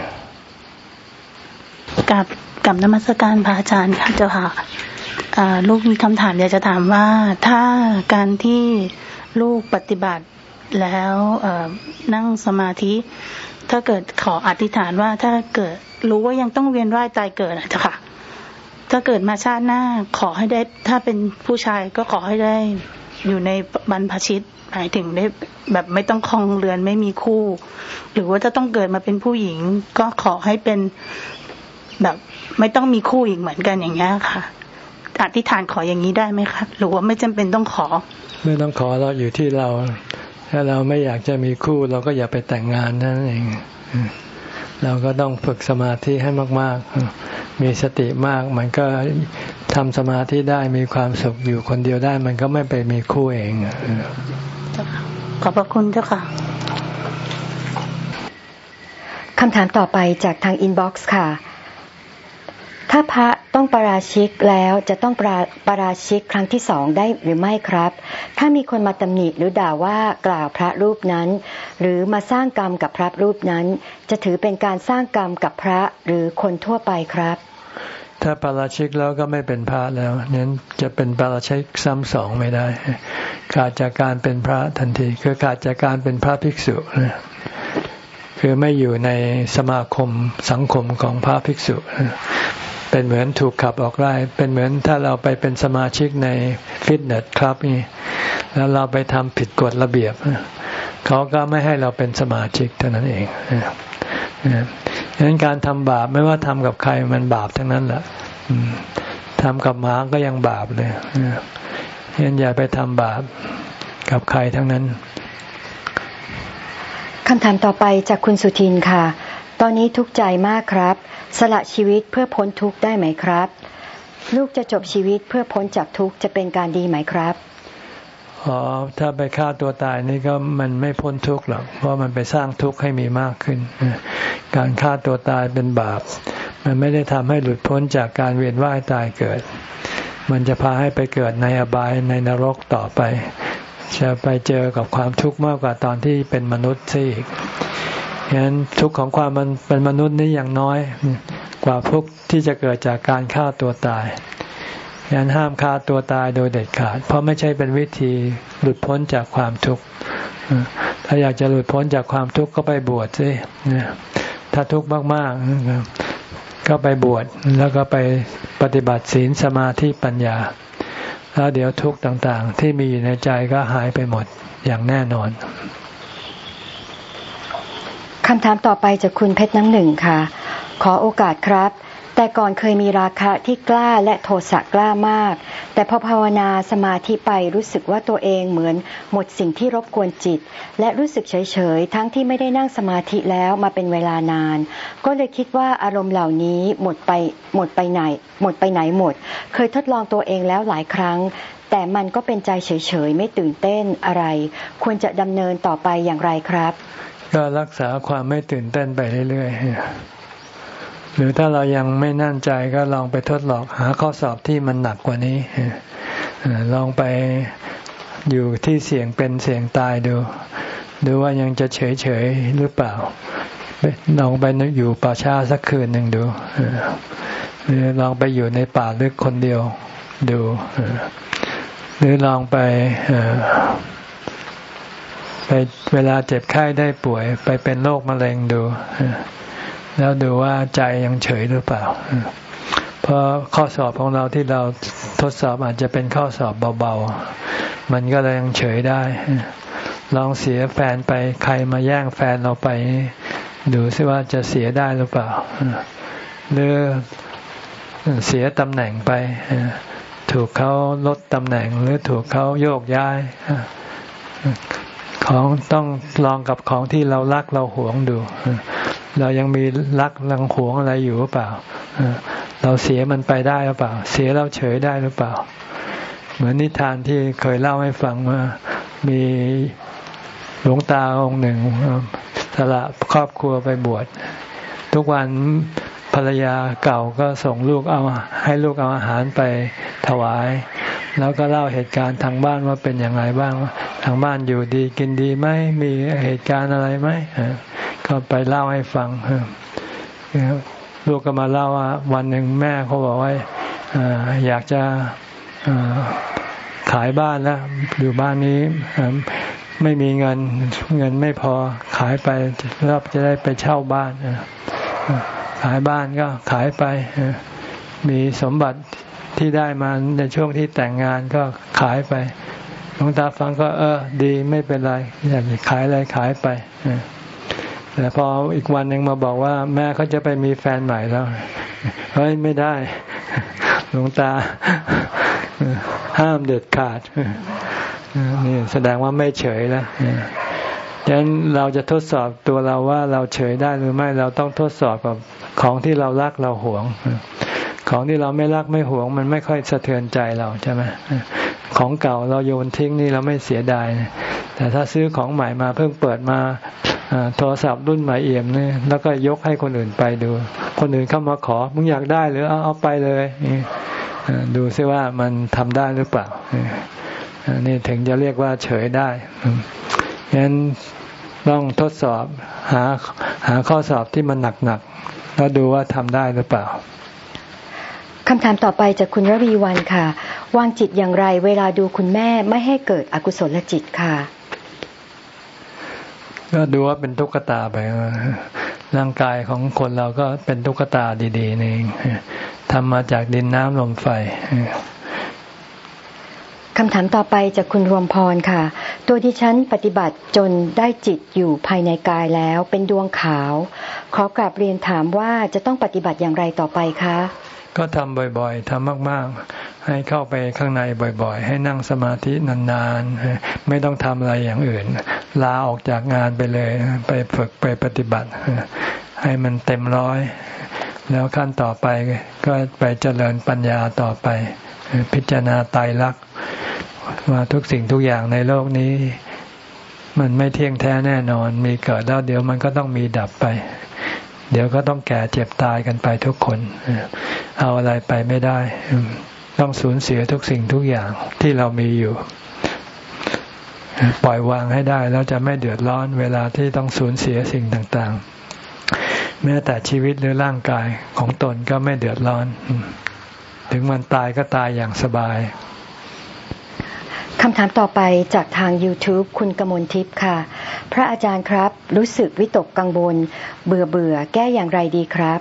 Speaker 3: กับกับนมัสการพระอาจารย์ค่ะเจ้าค่ะ ลูกมีคำถามอยากจะถามว่าถ้าการที่ลูกปฏิบัติแล้วนั่งสมาธิ ถ้าเกิดขออธิษฐานว่าถ้าเกิดรู้ว่ายังต้องเวียนว่ายตายเกิดนะเจ้าค่ะ ถ้าเกิดมาชาติหน้าขอให้ได้ ถ้าเป็นผู้ชายก็ขอให้ได้อยู่ในบรรพชิตหมายถึงได้แบบไม่ต้องคลองเรือนไม่มีคู่ หรือว่าถ้าต้องเกิดมาเป็นผู้หญิง ก็ขอให้เป็นแบบไม่ต้องมีคู่อีกเหมือนกันอย่างเงี้ยค่ะ อธิษฐานขออย่างนี้ได้ไหมคะหรือว่าไม่จำเป็นต้องขอ
Speaker 1: ไม่ต้องขอเราอยู่ที่เรา ถ้าเราไม่อยากจะมีคู่ เราก็อย่าไปแต่งงานนั่นเองเราก็ต้องฝึกสมาธิให้มาก ๆ มีสติมาก มันก็ทำสมาธิได้มีความสุขอยู่คนเดียวได้ มันก็ไม่ไปมีคู่เอง
Speaker 3: ขอบพระคุณเจ้าค่ะ
Speaker 2: คำถามต่อไปจากทางอินบ็อกซ์ค่ะ ถ้าพระต้องปราชิกแล้วจะต้องปราปราชิกครั้งที่สองได้หรือไม่ครับ ถ้ามีคนมาตำหนิหรือด่าว่ากล่าวพระรูปนั้น หรือมาสร้างกรรมกับพระรูปนั้น จะถือเป็นการสร้างกรรมกับพระหรือคนทั่วไปครับ
Speaker 1: ถ้าปราชิกแล้วก็ไม่เป็นพระแล้วนั้นจะเป็นปราชิกซ้ำสองไม่ได้ ขาดจากการเป็นพระทันทีคือขาดจากการเป็นพระภิกษุคือไม่อยู่ในสมาคมสังคมของพระภิกษุ เป็นเหมือนถูกขับออกไล่เป็นเหมือนถ้าเราไปเป็นสมาชิกในฟิตเนสครับนี่แล้วเราไปทำผิดกฎระเบียบเขาก็ไม่ให้เราเป็นสมาชิกเท่านั้นเองดังนั้นการทำบาปไม่ว่าทำกับใครมันบาปทั้งนั้นแหละทำกับหมาก็ยังบาปเลยฉะนั้นอย่าไปทำบาปกับใครทั้งนั้น
Speaker 2: คำถามต่อไปจากคุณสุทินค่ะ ตอนนี้ทุกข์ใจมากครับ สละชีวิตเพื่อพ้นทุกข์ได้ไหมครับ ลูกจะจบชีวิตเพื่อพ้นจากทุกข์จะเป็นการดีไหมครับ
Speaker 1: อ๋อถ้าไปฆ่าตัวตายนี่ก็มันไม่พ้นทุกข์หรอก เพราะมันไปสร้างทุกข์ให้มีมากขึ้น การฆ่าตัวตายเป็นบาป มันไม่ได้ทำให้หลุดพ้นจากการเวียนว่ายตายเกิด มันจะพาให้ไปเกิดในอบายในนรกต่อไป จะไปเจอกับความทุกข์มากกว่าตอนที่เป็นมนุษย์ซะอีก ฉะนั้นทุกข์ของความมันเป็นมนุษย์นี่อย่างน้อย กว่าทุกข์ที่จะเกิดจากการฆ่าตัวตายยันห้ามฆ่าตัวตายโดยเด็ดขาด เพราะไม่ใช่เป็นวิธีหลุดพ้นจากความทุกข์ถ้าอยากจะหลุดพ้นจากความทุกข์ก็ไปบวชสิถ้าทุกข์มากๆ ก็ไปบวชแล้วก็ไปปฏิบัติศีลสมาธิปัญญา แล้วเดี๋ยวทุกข์ต่างๆ ที่มีอยู่ในใจก็หายไปหมดอย่างแน่นอน
Speaker 2: คำถามต่อไปจากคุณเพชรน้ำหนึ่งค่ะ ขอโอกาสครับ แต่ก่อนเคยมีราคะที่กล้าและโทสะกล้ามาก แต่พอภาวนาสมาธิไปรู้สึกว่าตัวเองเหมือนหมดสิ่งที่รบกวนจิต และรู้สึกเฉยๆ ทั้งที่ไม่ได้นั่งสมาธิแล้วมาเป็นเวลานาน ก็เลยคิดว่าอารมณ์เหล่านี้หมดไปหมดไปไหน หมดไปไหนหมด เคยทดลองตัวเองแล้วหลายครั้งแต่มันก็เป็นใจเฉยๆ ไม่ตื่นเต้นอะไร ควรจะดำเนินต่อไปอย่างไรครับ
Speaker 1: ก็รักษาความไม่ตื่นเต้นไปเรื่อยๆหรือถ้าเรายังไม่นั่นใจก็ลองไปทดลองหาข้อสอบที่มันหนักกว่านี้ลองไปอยู่ที่เสี่ยงเป็นเสี่ยงตายดู ดูว่ายังจะเฉยเฉยหรือเปล่าลองไปอยู่ป่าช้าสักคืนหนึ่งดูหรือลองไปอยู่ในป่าลึกคนเดียวดูหรือลองไป ไปเวลาเจ็บไข้ได้ป่วย ไปเป็นโรคมะเร็งดู แล้วดูว่าใจยังเฉยหรือเปล่า เพราะข้อสอบของเราที่เราทดสอบอาจจะเป็นข้อสอบเบาๆ มันก็เลยยังเฉยได้ ลองเสียแฟนไปใครมาแย่งแฟนเราไป ดูซิว่าจะเสียได้หรือเปล่า หรือเสียตำแหน่งไป ถูกเขาลดตำแหน่งหรือถูกเขาโยกย้าย ของต้องลองกับของที่เรารักเราหวงดู เรายังมีรักลังหวงอะไรอยู่หรือเปล่า เราเสียมันไปได้หรือเปล่า เสียเราเฉยได้หรือเปล่า เหมือนนิทานที่เคยเล่าให้ฟังว่ามีหลวงตาองค์หนึ่งสละครอบครัวไปบวชทุกวันภรรยาเก่าก็ส่งลูกเอาให้ลูกเอาอาหารไปถวาย แล้วก็เล่าเหตุการณ์ทางบ้านว่าเป็นอย่างไรบ้าง ทางบ้านอยู่ดีกินดีไหมมีเหตุการณ์อะไรไหมก็ไปเล่าให้ฟังลูกก็มาเล่าว่าวันหนึ่งแม่เขาบอกว่าอยากจะขายบ้านแล้วอยู่บ้านนี้ไม่มีเงินเงินไม่พอขายไปแล้วจะได้ไปเช่าบ้านขายบ้านก็ขายไปมีสมบัติที่ได้มาในช่วงที่แต่งงานก็ขายไป หลวงตาฟังก็เออ ดีไม่เป็นไรอยากขายอะไรขายไปแต่พออีกวันหนึ่งมาบอกว่า แม่เขาจะไปมีแฟนใหม่แล้วเฮ้ยไม่ได้ หลวงตา ห้ามเด็ดขาดนี่แสดงว่าไม่เฉยแล้วดังนั้นเราจะทดสอบตัวเราว่าเราเฉยได้หรือไม่เราต้องทดสอบกับของที่เรารักเราหวง ของที่เราไม่รักไม่หวง มันไม่ค่อยสะเทือนใจเราใช่ไหมของเก่าเราโยนทิ้งนี่เราไม่เสียดาย แต่ถ้าซื้อของใหม่มาเพิ่งเปิดมาโทรศัพท์รุ่นใหม่เอี่ยมเนี่ยแล้วก็ยกให้คนอื่นไปดู คนอื่นเข้ามาขอมึงอยากได้หรือเอาเอาไปเลยดูซิว่ามันทำได้หรือเปล่านี่ถึงจะเรียกว่าเฉยได้ฉะนั้นต้องทดสอบหาหาข้อสอบที่มันหนักๆแล้วดูว่าทำได้หรือเปล่า
Speaker 2: คำถามต่อไปจากคุณระวีวันค่ะ วางจิตอย่างไรเวลาดูคุณแม่ไม่ให้เกิดอกุศลจิตค่ะ
Speaker 1: ก็ดูว่าเป็นตุ๊กตาไปร่างกายของคนเราก็เป็นตุ๊กตาดีๆนี่เองทำมาจากดินน้ำลมไฟ
Speaker 2: คำถามต่อไปจากคุณรวมพรค่ะ ตัวที่ฉันปฏิบัติจนได้จิตอยู่ภายในกายแล้วเป็นดวงขาวขขอกราบเรียนถามว่าจะต้องปฏิบัติอย่างไรต่อไปคะ
Speaker 1: ก็ทำบ่อยๆทำมากๆ ให้เข้าไปข้างในบ่อยๆ ให้นั่งสมาธินานๆ ไม่ต้องทำอะไรอย่างอื่น ลาออกจากงานไปเลย ไปฝึกไปปฏิบัติ ให้มันเต็มร้อย แล้วขั้นต่อไปก็ไปเจริญปัญญาต่อไป พิจารณาตายรักว่าทุกสิ่งทุกอย่างในโลกนี้ มันไม่เที่ยงแท้แน่นอน มีเกิดแล้วเดี๋ยวมันก็ต้องมีดับไป เดี๋ยวก็ต้องแก่เจ็บตายกันไปทุกคน เอาอะไรไปไม่ได้ ต้องสูญเสียทุกสิ่งทุกอย่างที่เรามีอยู่ ปล่อยวางให้ได้แล้วจะไม่เดือดร้อนเวลาที่ต้องสูญเสียสิ่งต่างๆ แม้แต่ชีวิตหรือร่างกายของตนก็ไม่เดือดร้อน ถึงมันตายก็ตายอย่างสบาย
Speaker 2: คำถามต่อไปจากทาง YouTube คุณกมลทิพย์ค่ะ พระอาจารย์ครับ รู้สึกวิตกกังวล เบื่อเบื่อแก้อย่างไรดีครับ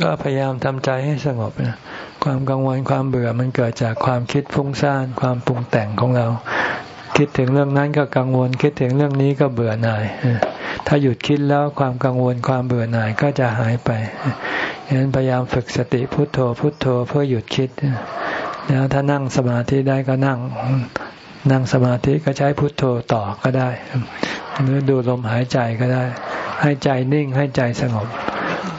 Speaker 1: ก็พยายามทำใจให้สงบนะความกังวลความเบื่อมันเกิดจากความคิดฟุ้งซ่านความปรุงแต่งของเรา คิดถึงเรื่องนั้นก็กังวล คิดถึงเรื่องนี้ก็เบื่อหน่าย ถ้าหยุดคิดแล้วความกังวลความเบื่อหน่ายก็จะหายไปฉะนั้นพยายามฝึกสติพุทโธพุทโธเพื่อหยุดคิด แล้วถ้านั่งสมาธิได้ก็นั่ง นั่งสมาธิก็ใช้พุทโธต่อก็ได้ หรือดูลมหายใจก็ได้ ให้ใจนิ่งให้ใจสงบ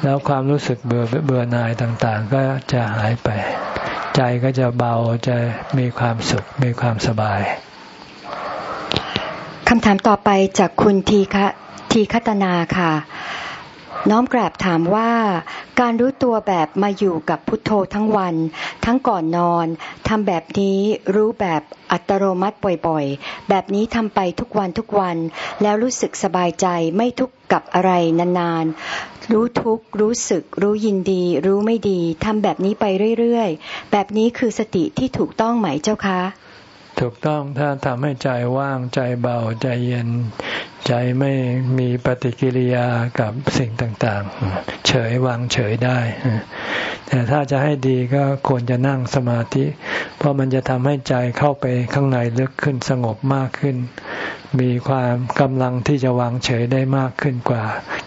Speaker 1: แล้วความรู้สึกเบื่อเบื่อหน่ายต่าง ๆ ก็จะหายไป ใจก็จะเบาจะมีความสุขมีความสบาย
Speaker 2: คำถามต่อไปจากคุณทีคะทีคตนาค่ะ น้อมกราบถามว่า การรู้ตัวแบบมาอยู่กับพุทโธทั้งวัน ทั้งก่อนนอนทำแบบนี้รู้แบบอัตโนมัติบ่อยๆ แบบนี้ทำไปทุกวันทุกวัน แล้วรู้สึกสบายใจไม่ทุกข์กับอะไรนานๆ รู้ทุกข์รู้สึก รู้ยินดี รู้ไม่ดีทำแบบนี้ไปเรื่อยๆ แบบนี้คือสติที่ถูกต้องไหมเจ้าคะ
Speaker 1: ถูกต้องถ้าทำให้ใจว่างใจเบาใจเย็น ใจไม่มีปฏิกิริยากับสิ่งต่างๆ เฉยวางเฉยได้ แต่ถ้าจะให้ดีก็ควรจะนั่งสมาธิ เพราะมันจะทำให้ใจเข้าไปข้างในลึกขึ้นสงบมากขึ้น มีความกำลังที่จะวางเฉยได้มากขึ้นกว่า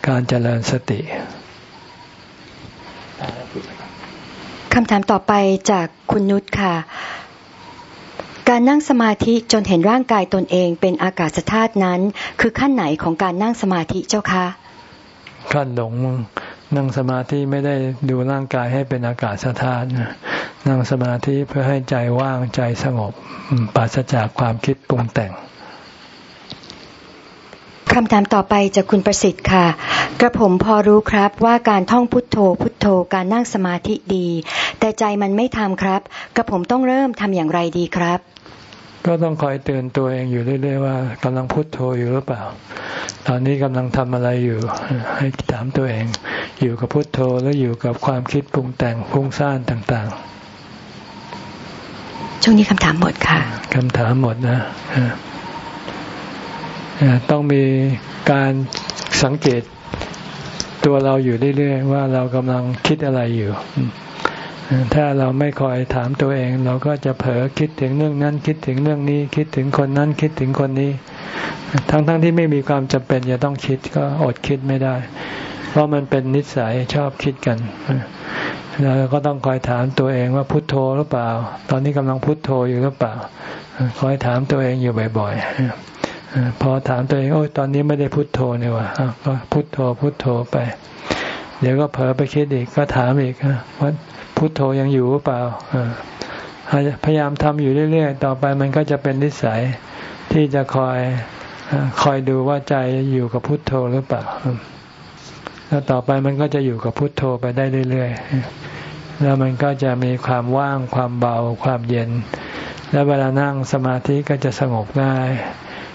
Speaker 1: การเจริญสติ
Speaker 2: คำถามต่อไปจากคุณนุชค่ะ การนั่งสมาธิจนเห็นร่างกายตนเองเป็นอากาศธาตุนั้น คือขั้นไหนของการนั่งสมาธิเจ้าคะ
Speaker 1: ขั้นหลงนั่งสมาธิไม่ได้ดูร่างกายให้เป็นอากาศธาตุนั่งสมาธิเพื่อให้ใจว่างใจสงบปราศจากความคิดปรุงแต่ง
Speaker 2: คำถามต่อไปจากคุณประสิทธิ์ค่ะ กระผมพอรู้ครับว่าการท่องพุทโธ พุทโธการนั่งสมาธิดี แต่ใจมันไม่ทำครับ กระผมต้องเริ่มทำอย่างไรดีครับ
Speaker 1: ก็ต้องคอยเตือนตัวเองอยู่เรื่อยๆว่ากำลังพุโทโธอยู่หรือเปล่า ตอนนี้กำลังทำอะไรอยู่ ให้ถามตัวเอง อยู่กับพุโทโธแล้วอยู่กับความคิดปรุงแต่งพุ่งซ่านต่าง
Speaker 2: ๆ ช่วงนี้คำถามหมดค่ะ
Speaker 1: คำถามหมดนะต้องมีการสังเกตตัวเราอยู่เรื่อยๆว่าเรากำลังคิดอะไรอยู่ ถ้าเราไม่คอยถามตัวเอง เราก็จะเผลอคิดถึงเรื่องนั้นคิดถึงเรื่องนี้ คิดถึงคนนั้นคิดถึงคนนี้ ทั้งๆทที่ไม่มีความจำเป็นจะต้องคิดก็อดคิดไม่ได้ เพราะมันเป็นนิสัยชอบคิดกันเราก็ต้องคอยถามตัวเองว่าพุทโธหรือเปล่า ตอนนี้กำลังพุทโธอยู่หรือเปล่า คอยถามตัวเองอยู่บ่อยๆพอถามตัวเองโอ้ยตอนนี้ไม่ได้พุทโธเนี่ยวะก็พุทโธพุทโธไป เดี๋ยวก็เผลอไปคิดอีกก็ถามอีกว่า พุทโธยังอยู่หรือเปล่าพยายามทำอยู่เรื่อยๆ ต่อไปมันก็จะเป็นนิสัยที่จะคอยคอยดูว่าใจอยู่กับพุทโธหรือเปล่าแล้วต่อไปมันก็จะอยู่กับพุทโธไปได้เรื่อยๆ แล้วมันก็จะมีความว่างความเบาความเย็น แล้วเวลานั่งสมาธิก็จะสงบง่าย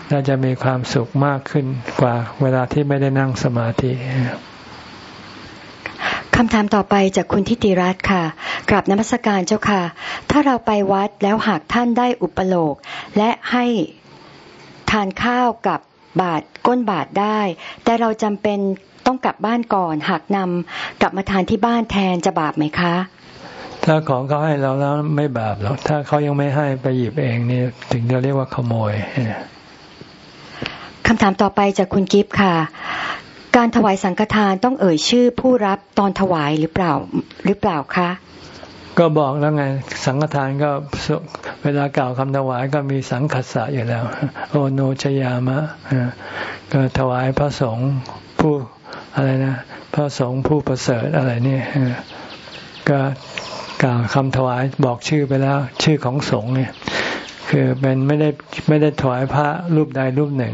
Speaker 1: และจะมีความสุขมากขึ้นกว่าเวลาที่ไม่ได้นั่งสมาธิ
Speaker 2: คำถามต่อไปจากคุณทิติรัตน์ค่ะ กราบนมัสการเจ้าค่ะ ถ้าเราไปวัดแล้วหากท่านได้อุปโลก และให้ทานข้าวกับบาทก้นบาทได้ แต่เราจำเป็นต้องกลับบ้านก่อน หากนำกลับมาทานที่บ้านแทนจะบาปไหมคะ
Speaker 1: ถ้าของเขาให้เราแล้วไม่บาปหรอก ถ้าเขายังไม่ให้ไปหยิบเองนี่ถึงจะเรียกว่าขโมย
Speaker 2: คำถามต่อไปจากคุณกิฟต์ค่ะ การถวายสังฆทานต้องเอ่ยชื่อผู้รับตอนถวายหรือเปล่าหรือเปล่าคะ
Speaker 1: ก็บอกแล้วไงสังฆทานก็เวลากล่าวคำถวายก็มีสังคัสสะอยู่แล้ว โอโนชยามะก็ถวายพระสงฆ์ผู้อะไรนะพระสงฆ์ผู้ประเสริฐอะไรนี่ก็กล่าวคำถวายบอกชื่อไปแล้ว ชื่อของสงฆ์เนี่ย คือเป็นไม่ได้ไม่ได้ถวายพระรูปใดรูปหนึ่ง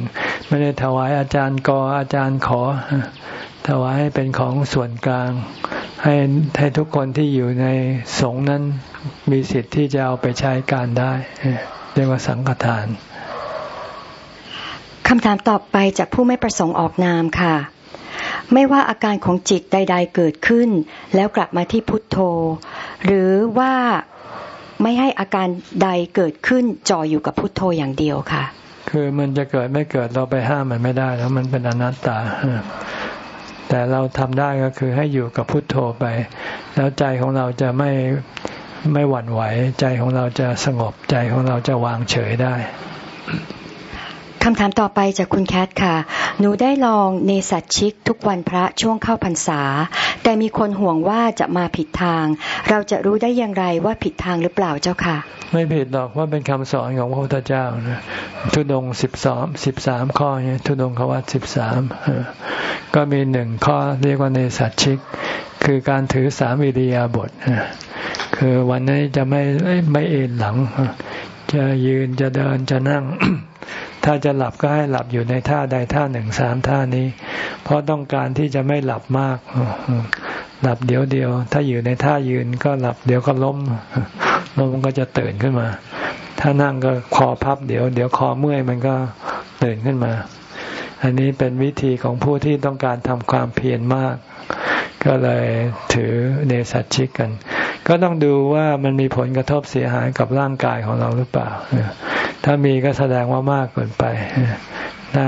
Speaker 1: ไม่ได้ถวายอาจารย์กออาจารย์ขอ ถวายให้เป็นของส่วนกลาง ให้ให้ทุกคนที่อยู่ในสงฆ์นั้นมีสิทธิ์ที่จะเอาไปใช้การได้เรียกว่าสังฆทาน
Speaker 2: คำถามต่อไปจากผู้ไม่ประสงค์ออกนามค่ะ ไม่ว่าอาการของจิตใด ๆ เกิดขึ้น แล้วกลับมาที่พุทโธ หรือว่า ไม่ให้อาการใดเกิดขึ้นจ่ออยู่กับพุทโธอย่างเดียวค่ะ
Speaker 1: คือมันจะเกิดไม่เกิดเราไปห้ามมันไม่ได้แล้วมันเป็นอนัตตา แต่เราทำได้ก็คือให้อยู่กับพุทโธไป แล้วใจของเราจะไม่ไม่หวั่นไหว ใจของเราจะสงบใจของเราจะวางเฉยได้
Speaker 2: คำถามต่อไปจากคุณแคทค่ะ หนูได้ลองเนสัตชิกทุกวันพระช่วงเข้าพรรษา แต่มีคนห่วงว่าจะมาผิดทาง เราจะรู้ได้อย่างไรว่าผิดทางหรือเปล่าเจ้าค่ะ
Speaker 1: ไม่ผิดหรอกว่าเป็นคำสอนของพระพุทธเจ้านะทุดงสิบสองสิบสามข้อเนี่ยทุดงขวัตสิบสามก็มีหนึ่งข้อเรียกว่าเนสัตชิก คือการถือสามวิริยาบทคือวันนี้จะไม่ไม่เอ็นหลัง จะยืนจะเดินจะนั่ง ถ้าจะหลับก็ให้หลับอยู่ในท่าใดท่าหนึ่งสามท่านี้ เพราะต้องการที่จะไม่หลับมาก หลับเดี๋ยวเดียว ถ้าอยู่ในท่ายืนก็หลับเดี๋ยวก็ล้มล้มก็จะตื่นขึ้นมา ถ้านั่งก็คอพับเดี๋ยว เดี๋ยวคอเมื่อยมันก็ตื่นขึ้นมา อันนี้เป็นวิธีของผู้ที่ต้องการทำความเพียรมาก ก็เลยถือเนสัตชิกกัน ก็ต้องดูว่ามันมีผลกระทบเสียหายกับร่างกายของเราหรือเปล่า ถ้ามีก็แสดงว่ามากเกินไป ถ้า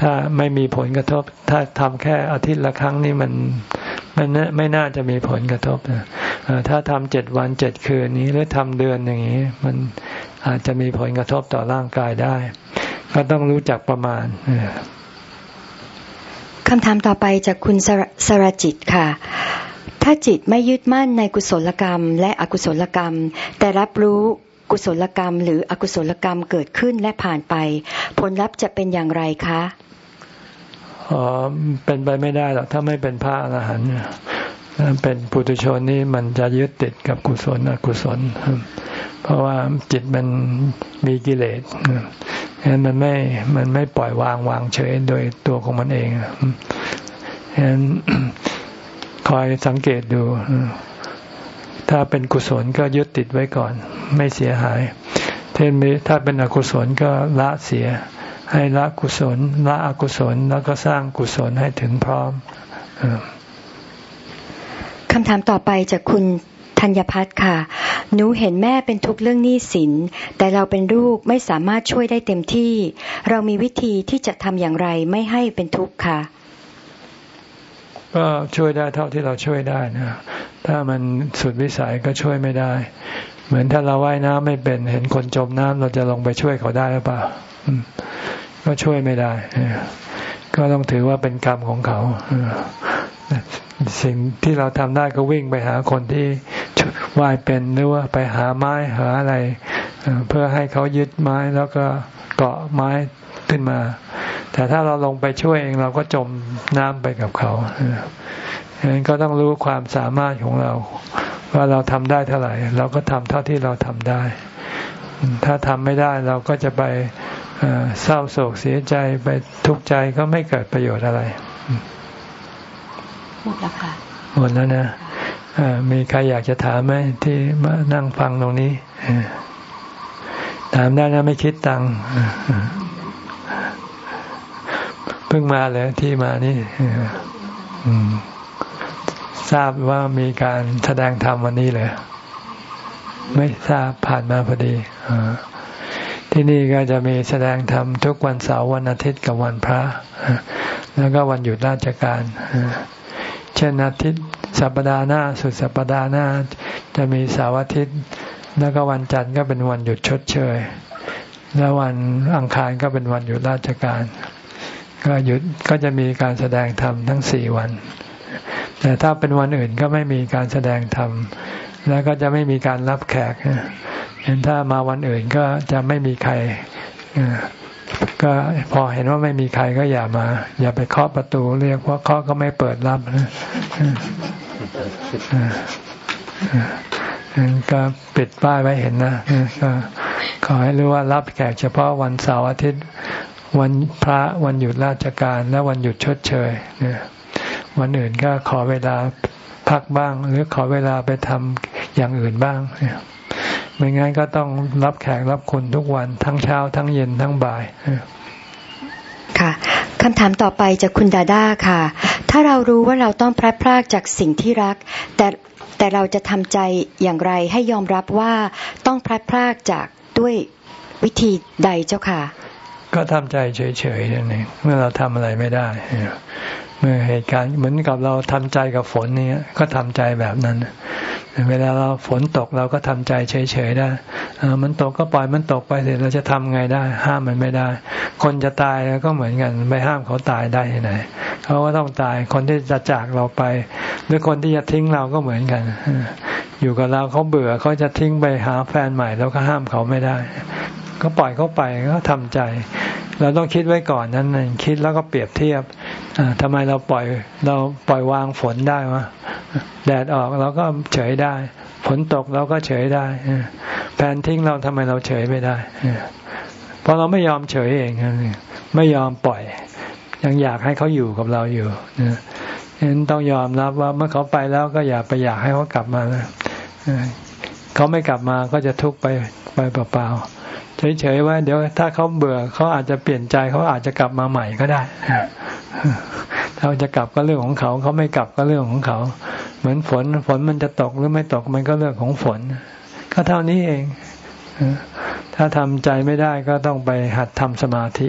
Speaker 1: ถ้าไม่มีผลกระทบ ถ้าทำแค่อาทิตย์ละครั้งนี่มันมันไม่น่าจะมีผลกระทบถ้าทำเจ็ดวันเจ็ดคืนนี้หรือทำเดือนอย่างนี้ มันอาจจะมีผลกระทบต่อร่างกายได้ ก็ต้องรู้จักประมาณ
Speaker 2: คำถามต่อไปจากคุณสรจิตค่ะ ถ้าจิตไม่ยึดมั่นในกุศลกรรม และอกุศลกรรม แต่รับรู้กุศลกรรม หรืออกุศลกรรมเกิดขึ้นและผ่านไป ผลลัพธ์จะเป็นอย่างไรคะ
Speaker 1: อ๋อเป็นไปไม่ได้หรอกถ้าไม่เป็นพระอรหันต์เป็นปุถุชนนี่มันจะยึดติดกับกุศลอกุศล เพราะว่าจิตมันมีกิเลสฉะนั้นมันไม่มันไม่ปล่อยวางวางเฉยโดยตัวของมันเองฉะนั้น คอยสังเกตดู ถ้าเป็นกุศลก็ยึดติดไว้ก่อน ไม่เสียหายเทนมถ้าเป็นอกุศลก็ละเสีย ให้ละกุศล ละอกุศลแล้วก็สร้างกุศลให้ถึงพร้อม
Speaker 2: คำถามต่อไปจากคุณธัญพัฒน์ค่ะ หนูเห็นแม่เป็นทุกข์เรื่องหนี้สิน แต่เราเป็นลูกไม่สามารถช่วยได้เต็มที่ เรามีวิธีที่จะทำอย่างไรไม่ให้เป็นทุกข์ค่ะ
Speaker 1: ก็ช่วยได้เท่าที่เราช่วยได้นะถ้ามันสุดวิสัยก็ช่วยไม่ได้ เหมือนถ้าเราว่ายน้ำไม่เป็นเห็นคนจมน้ำเราจะลงไปช่วยเขาได้หรือเปล่าก็ช่วยไม่ได้ ก็ต้องถือว่าเป็นกรรมของเขาสิ่งที่เราทำได้ก็วิ่งไปหาคนที่ว่ายเป็นหรือว่าไปหาไม้หาอะไร เพื่อให้เขายึดไม้แล้วก็เกาะไม้ขึ้นมา แต่ถ้าเราลงไปช่วยเองเราก็จมน้ำไปกับเขาฉะนั้นก็ต้องรู้ความสามารถของเรา ว่าเราทำได้เท่าไหร่ เราก็ทำเท่าที่เราทำได้ ถ้าทำไม่ได้เราก็จะไปเศร้าโศกเสียใจไปทุกข์ใจก็ไม่เกิดประโยชน์อะไร
Speaker 2: หมดแล้วค่ะ
Speaker 1: หมดแล้วนะมีใครอยากจะถามไหมที่มานั่งฟังตรงนี้ ถามได้นะไม่คิดตังค์ เพิ่งมาเลยที่มานี่ทราบว่ามีการแสดงธรรมวันนี้เลย ไม่ทราบผ่านมาพอดีที่นี่ก็จะมีแสดงธรรมทุกวันเสาร์วันอาทิตย์กับวันพระ แล้วก็วันหยุดราชการ เช่นอาทิตย์สัปดาห์หน้าสุดสัปดาห์หน้า จะมีเสาร์อาทิตย์ แล้วก็วันจันทร์ก็เป็นวันหยุดชดเชย แล้ววันอังคารก็เป็นวันหยุดราชการ ก็หยุดก็จะมีการแสดงธรรมทั้งสี่วัน แต่ถ้าเป็นวันอื่นก็ไม่มีการแสดงธรรมแล้วก็จะไม่มีการรับแขกเห็นถ้ามาวันอื่นก็จะไม่มีใครก็พอเห็นว่าไม่มีใครก็อย่ามา อย่าไปเคาะประตูเรียกเพราะเคาะก็ไม่เปิดรับนะก็ปิดป้ายไว้เห็นนะก็ขอให้รู้ว่ารับแขกเฉพาะวันเสาร์อาทิตย์ วันพระวันหยุดราชการและวันหยุดชดเชยเนี่ยวันอื่นก็ขอเวลาพักบ้าง หรือขอเวลาไปทำอย่างอื่นบ้างเนี่ยไม่งั้นก็ต้องรับแขกรับคนทุกวันทั้งเช้าทั้งเย็นทั้งบ่าย
Speaker 2: ค่ะคำถามต่อไปจากคุณดาด้าค่ะ ถ้าเรารู้ว่าเราต้องพลัดพรากจากสิ่งที่รัก แต่แต่เราจะทำใจอย่างไรให้ยอมรับว่าต้องพลัดพรากจากด้วยวิธีใดเจ้าค่ะ
Speaker 1: ก็ทำใจเฉยๆนั่นเองเมื่อเราทำอะไรไม่ได้เมื่อเหตุการณ์เหมือนกับเราทำใจกับฝนนี่ก็ทำใจแบบนั้นเวลาเราฝนตกเราก็ทำใจเฉยๆได้มันตกก็ปล่อยมันตกไปเสร็จเราจะทำไงได้ ห้ามมันไม่ได้ คนจะตายก็เหมือนกันไม่ห้ามเขาตายได้ที่ไหนเขาก็ต้องตายคนที่จะจากเราไป หรือคนที่จะทิ้งเราก็เหมือนกัน อยู่กับเราเขาเบื่อเขาจะทิ้งไปหาแฟนใหม่แล้วก็ห้ามเขาไม่ได้ ก็ปล่อยเขาไปก็ทำใจ เราต้องคิดไว้ก่อนนั้นคิดแล้วก็เปรียบเทียบทำไมเราปล่อยเราปล่อยวางฝนได้วะแดดออกเราก็เฉยได้ ฝนตกเราก็เฉยได้แฟนทิ้งเราทำไมเราเฉยไม่ได้เพราะเราไม่ยอมเฉยเองไม่ยอมปล่อย ยังอยากให้เขาอยู่กับเราอยู่ฉะนั้นต้องยอมรับว่าเมื่อเขาไปแล้วก็อย่าไปอยากให้เขากลับมานะเขาไม่กลับมาก็จะทุกข์ไปไปเปล่าๆ เฉยๆว่าเดี๋ยวถ้าเขาเบื่อเขาอาจจะเปลี่ยนใจเขาอาจจะกลับมาใหม่ก็ได้ถ้าจะกลับก็เรื่องของเขาเขาไม่กลับก็เรื่องของเขา เหมือนฝนฝนมันจะตกหรือไม่ตกมันก็เรื่องของฝน ก็เท่านี้เองถ้าทำใจไม่ได้ก็ต้องไปหัดทำสมาธิ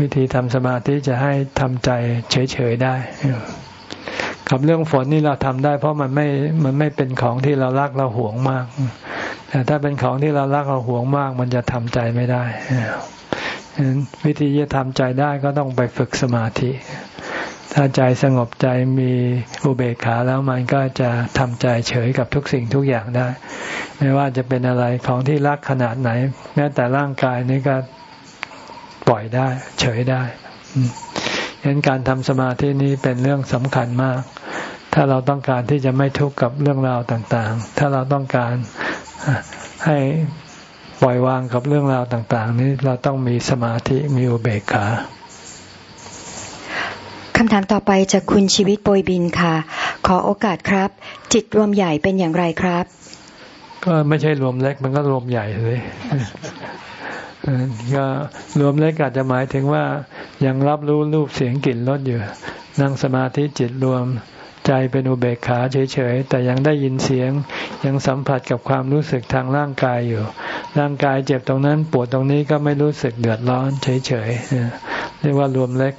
Speaker 1: วิธีทำสมาธิจะให้ทำใจเฉยๆได้ กับเรื่องฝนนี่เราทำได้ เพราะมันไม่มันไม่เป็นของที่เรารักเราหวงมาก แต่ถ้าเป็นของที่เรารักเราหวงมาก มันจะทำใจไม่ได้วิธีจะทำใจได้ก็ต้องไปฝึกสมาธิ ถ้าใจสงบใจมีอุเบกขาแล้วมันก็จะทำใจเฉยกับทุกสิ่งทุกอย่างได้ ไม่ว่าจะเป็นอะไรของที่รักขนาดไหน แม้แต่ร่างกายนี่ก็ปล่อยได้ เฉยได้ ฉะนั้นการทำสมาธินี้เป็นเรื่องสำคัญมาก ถ้าเราต้องการที่จะไม่ทุกข์กับเรื่องราวต่างๆ ถ้าเราต้องการให้ปล่อยวางกับเรื่องราวต่าง ๆ นี้เราต้องมีสมาธิมีอุเบกขา
Speaker 2: คำถามต่อไปจากคุณชีวิตโปรยบินค่ะ ขอโอกาสครับ จิตรวมใหญ่เป็นอย่างไรครับ
Speaker 1: ก็ไม่ใช่รวมเล็กมันก็รวมใหญ่เลย ก็รวมเล็กอาจจะหมายถึงว่ายังรับรู้รูปเสียงกลิ่นรสอยู่ นั่งสมาธิจิตรวมใจเป็นอุเบกขาเฉยๆ แต่ยังได้ยินเสียงยังสัมผัสกับความรู้สึกทางร่างกายอยู่ ร่างกายเจ็บตรงนั้นปวดตรงนี้ก็ไม่รู้สึกเดือดร้อนเฉยๆเรียกว่ารวมเล็ก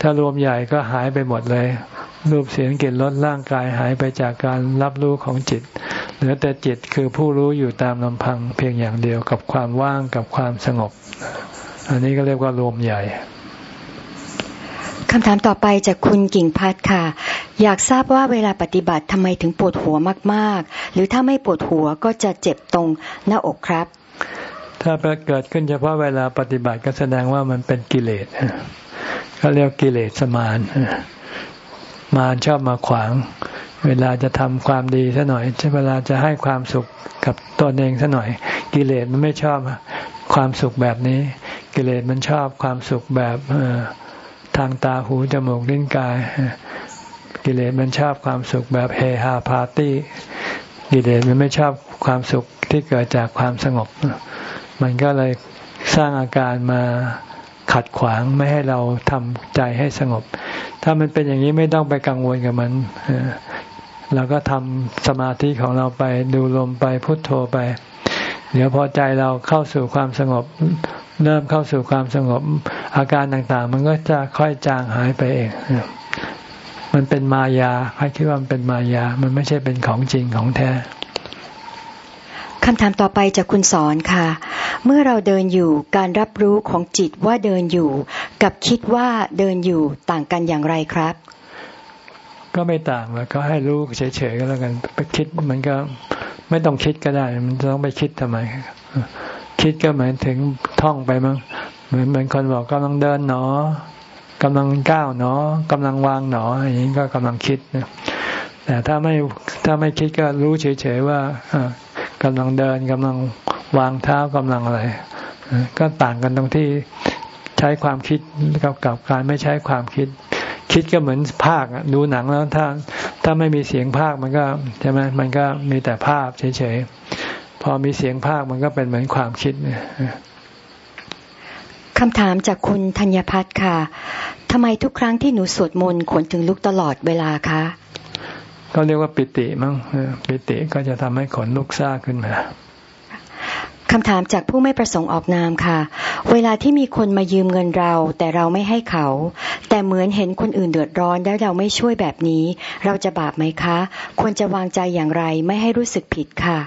Speaker 1: ถ้ารวมใหญ่ก็หายไปหมดเลย รูปเสียงกลิ่นรสร่างกายหายไปจากการรับรู้ของจิต เหลือแต่จิตคือผู้รู้อยู่ตามลำพังเพียงอย่างเดียวกับความว่างกับความสงบ อันนี้ก็เรียกว่ารวมใหญ่
Speaker 2: คำถามต่อไปจากคุณกิ่งพัดค่ะ อยากทราบว่าเวลาปฏิบัติทำไมถึงปวดหัวมาก ๆ หรือถ้าไม่ปวดหัวก็จะเจ็บตรงหน้าอกครับ
Speaker 1: ถ้าเกิดขึ้นเฉพาะเวลาปฏิบัติก็แสดงว่ามันเป็นกิเลสเขาเรียกกิเลสมาร มารชอบมาขวาง เวลาจะทำความดีซะหน่อยเวลาจะให้ความสุขกับตนเองซะหน่อย กิเลสมันไม่ชอบความสุขแบบนี้ กิเลสมันชอบความสุขแบบทางตาหูจมูกลิ้นกาย กิเลสมันชอบความสุขแบบเฮฮาปาร์ตี้กิเลสมันไม่ชอบความสุขที่เกิดจากความสงบ มันก็เลยสร้างอาการมา ขัดขวางไม่ให้เราทำใจให้สงบ ถ้ามันเป็นอย่างนี้ไม่ต้องไปกังวลกับมันเราก็ทำสมาธิของเราไปดูลมไปพุทโธไป เดี๋ยวพอใจเราเข้าสู่ความสงบ เริ่มเข้าสู่ความสงบ อาการต่างๆ มันก็จะค่อยจางหายไปเองมันเป็นมายาใครคิดว่ามันเป็นมายา มันไม่ใช่เป็นของจริงของแท้
Speaker 2: คำถามต่อไปจากคุณสอนค่ะ เมื่อเราเดินอยู่การรับรู้ของจิตว่าเดินอยู่ กับคิดว่าเดินอยู่ต่างกันอย่างไรครับ
Speaker 1: ก็ไม่ต่างก็ให้รู้เฉยๆก็แล้วกันไปคิดมันก็ไม่ต้องคิดก็ได้ มันต้องไปคิดทำไม คิดก็เหมือนถึงท่องไปมั้งเหมือนเหมือนคนบอกกำลังเดินหนอกำลังก้าวหนอกำลังวางหนออย่างนี้ก็กำลังคิดนะแต่ถ้าไม่ถ้าไม่คิดก็รู้เฉยๆว่า กำลังเดินกำลังวางเท้ากำลังอะไรก็ต่างกันตรงที่ใช้ความคิดกับกับการไม่ใช้ความคิด คิดก็เหมือนภาคดูหนังแล้วถ้าถ้าไม่มีเสียงภาคมันก็ใช่ไหมมันก็มีแต่ภาพเฉยๆพอมีเสียงภาคมันก็เป็นเหมือนความคิดเนี่ย
Speaker 2: คำถามจากคุณธัญพัฒน์ค่ะทำไมทุกครั้งที่หนูสวดมนต์ขนถึงลุกตลอดเวลาคะ
Speaker 1: ก็เรียกว่าปิติมั้งปิติก็จะทำให้ขนลุกซ่าขึ้นมา
Speaker 2: คำถามจากผู้ไม่ประสงค์ออกนามค่ะ เวลาที่มีคนมายืมเงินเรา แต่เราไม่ให้เขา แต่เหมือนเห็นคนอื่นเดือดร้อนแล้วเราไม่ช่วยแบบนี้ เราจะบาปไหมคะ ควรจะวางใจอย่างไรไม่ให้รู้สึกผิดค่ะ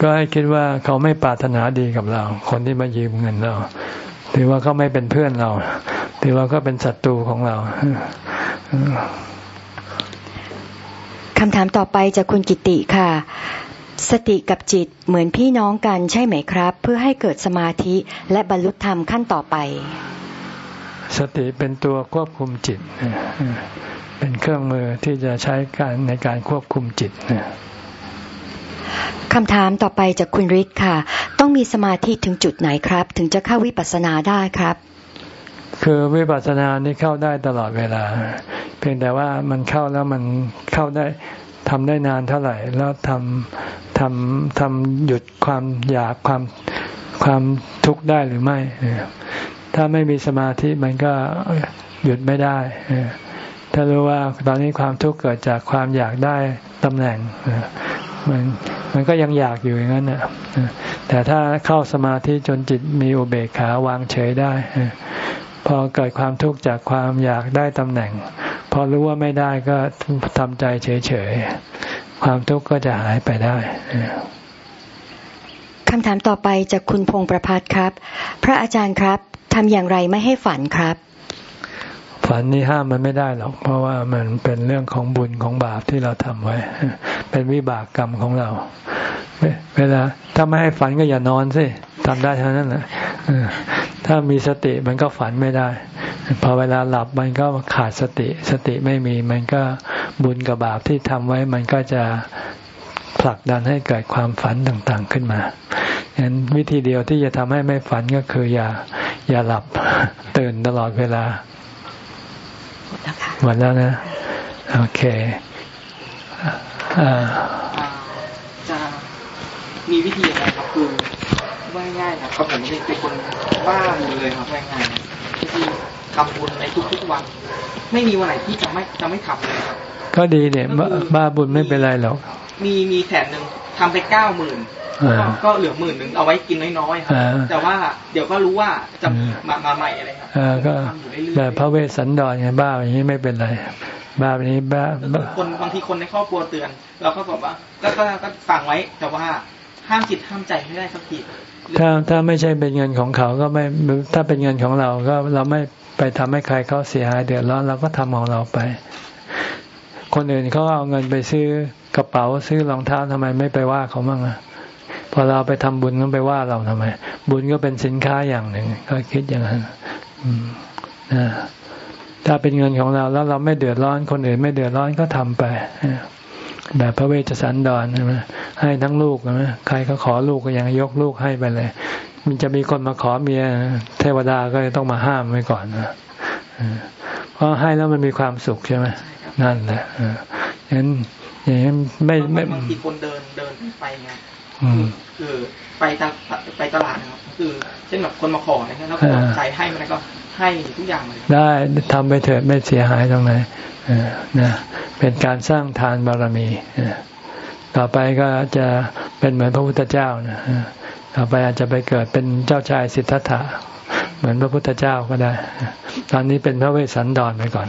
Speaker 1: ก็ให้คิดว่าเขาไม่ปรารถนาดีกับเรา คนที่มายืมเงินเราถือว่าเขาไม่เป็นเพื่อนเรา ถือว่าก็เป็นศัตรูของเรา
Speaker 2: คำถามต่อไปจากคุณกิติค่ะ สติกับจิตเหมือนพี่น้องกันใช่ไหมครับ เพื่อให้เกิดสมาธิและบรรลุธรรมขั้นต่อไป
Speaker 1: สติเป็นตัวควบคุมจิต เป็นเครื่องมือที่จะใช้การในการควบคุมจิต
Speaker 2: คำถามต่อไปจากคุณฤทธิ์ค่ะ ต้องมีสมาธิถึงจุดไหนครับ ถึงจะเข้าวิปัสสนาได้ครับ
Speaker 1: คือวิปัสสนานี่เข้าได้ตลอดเวลา เพียงแต่ว่ามันเข้าแล้วมันเข้าได้ทำได้นานเท่าไหร่ แล้วทำทำทำหยุดความอยากความความทุกข์ได้หรือไม่ ถ้าไม่มีสมาธิมันก็หยุดไม่ได้ ถ้ารู้ว่าตอนนี้ความทุกข์เกิดจากความอยากได้ตำแหน่งมันมันก็ยังอยากอยู่อย่างนั้นนะแต่ถ้าเข้าสมาธิจนจิตมีอุเบกขาวางเฉยได้ พอเกิดความทุกข์จากความอยากได้ตำแหน่ง พอรู้ว่าไม่ได้ก็ทำใจเฉยๆ ความทุกข์ก็จะหายไปได้
Speaker 2: คำถามต่อไปจากคุณพงประพัฒครับ พระอาจารย์ครับทำอย่างไรไม่ให้ฝันครับ
Speaker 1: ฝันนี่ห้ามมันไม่ได้หรอก เพราะว่ามันเป็นเรื่องของบุญของบาปที่เราทำไว้ เป็นวิบากกรรมของเรา เวลาถ้าไม่ให้ฝันก็อย่านอนสิทำได้เท่านั้นแหละ ถ้ามีสติมันก็ฝันไม่ได้ พอเวลาหลับมันก็ขาดสติ สติไม่มี มันก็บุญกับบาปที่ทำไว้มันก็จะผลักดันให้เกิดความฝันต่างๆขึ้นมาฉะนั้นวิธีเดียวที่จะทำให้ไม่ฝันก็คืออย่าอย่าหลับตื่นตลอดเวลาหมดแล้วนะ โอเค
Speaker 4: จะมีวิธีอะไรครับคือ ว่าง่ายนะครับผมเป็นคนบ้าบุญเลยครับง่ายๆวิธีทำบุญในทุกๆวัน ไม่มีวันไหนที่จะไม่จะไม่ทำเลยครับ
Speaker 1: ก็ดีเนี่ยบ้าบุญไม่เป็นไรหรอก
Speaker 4: มีมีแสนหนึ่งทำไปเก้าหมื่นก็เหลือหมื่นหนึ่งเอาไว้กินน้อยๆครับแต่ว่าเดี๋ยวก็รู้ว่าจะมามาใหม่อะไรครับ
Speaker 1: ก็แบบพระเวสสันดรไงบ้าอย่างนี้ไม่เป็นไรบ้าแบบนี้บ้า
Speaker 4: คนบางทีคนในครอบครัวเตือน เราก็บอกว่าก็ก็ก็ฟังไว้แต่ว่าห้ามจิตห้ามใจไม่ได้สักที
Speaker 1: ถ้าถ้าไม่ใช่เป็นเงินของเขาก็ไม่ถ้าเป็นเงินของเราก็เราไม่ไปทำให้ใครเขาเสียหายเดือดร้อนเราก็ทำของเราไป คนอื่นเขาเอาเงินไปซื้อกระเป๋าซื้อรองเท้าทำไมไม่ไปว่าเขาบ้างอะพอเราไปทำบุญก็ไปว่าเราทำไม บุญก็เป็นสินค้าอย่างหนึ่งก็คิดอย่างนั้นถ้าเป็นเงินของเราแล้วเราไม่เดือดร้อน คนอื่นไม่เดือดร้อนก็ทำไป แบบพระเวชสันดรใช่ไหมให้ทั้งลูกนะใครเขาขอลูกก็ยังยกลูกให้ไปเลย มันจะมีคนมาขอเมียเทวดาก็ต้องมาห้ามไว้ก่อนนะเพราะให้แล้วมันมีความสุขใช่ไหมนั่นแหละอย่างนั้นอย่างนั้นไม่ไม่
Speaker 4: บางทีคนเดินเดินไปไงคือไปตไปตลาดนะครับคือ เช่นแบบคนมาขออะไรเงี้ยแล้วก็ใจให้มันก็ให้ทุกอย่างเลย
Speaker 1: ได้ทำไปเถิดไม่เสียหายตรงไหน นะเป็นการสร้างทานบารมีต่อไปก็จะเป็นเหมือนพระพุทธเจ้านะต่อไปอาจจะไปเกิดเป็นเจ้าชายสิทธัตถะเหมือนพระพุทธเจ้าก็ได้ ตอนนี้เป็นพระเวสสันดรไปก่อน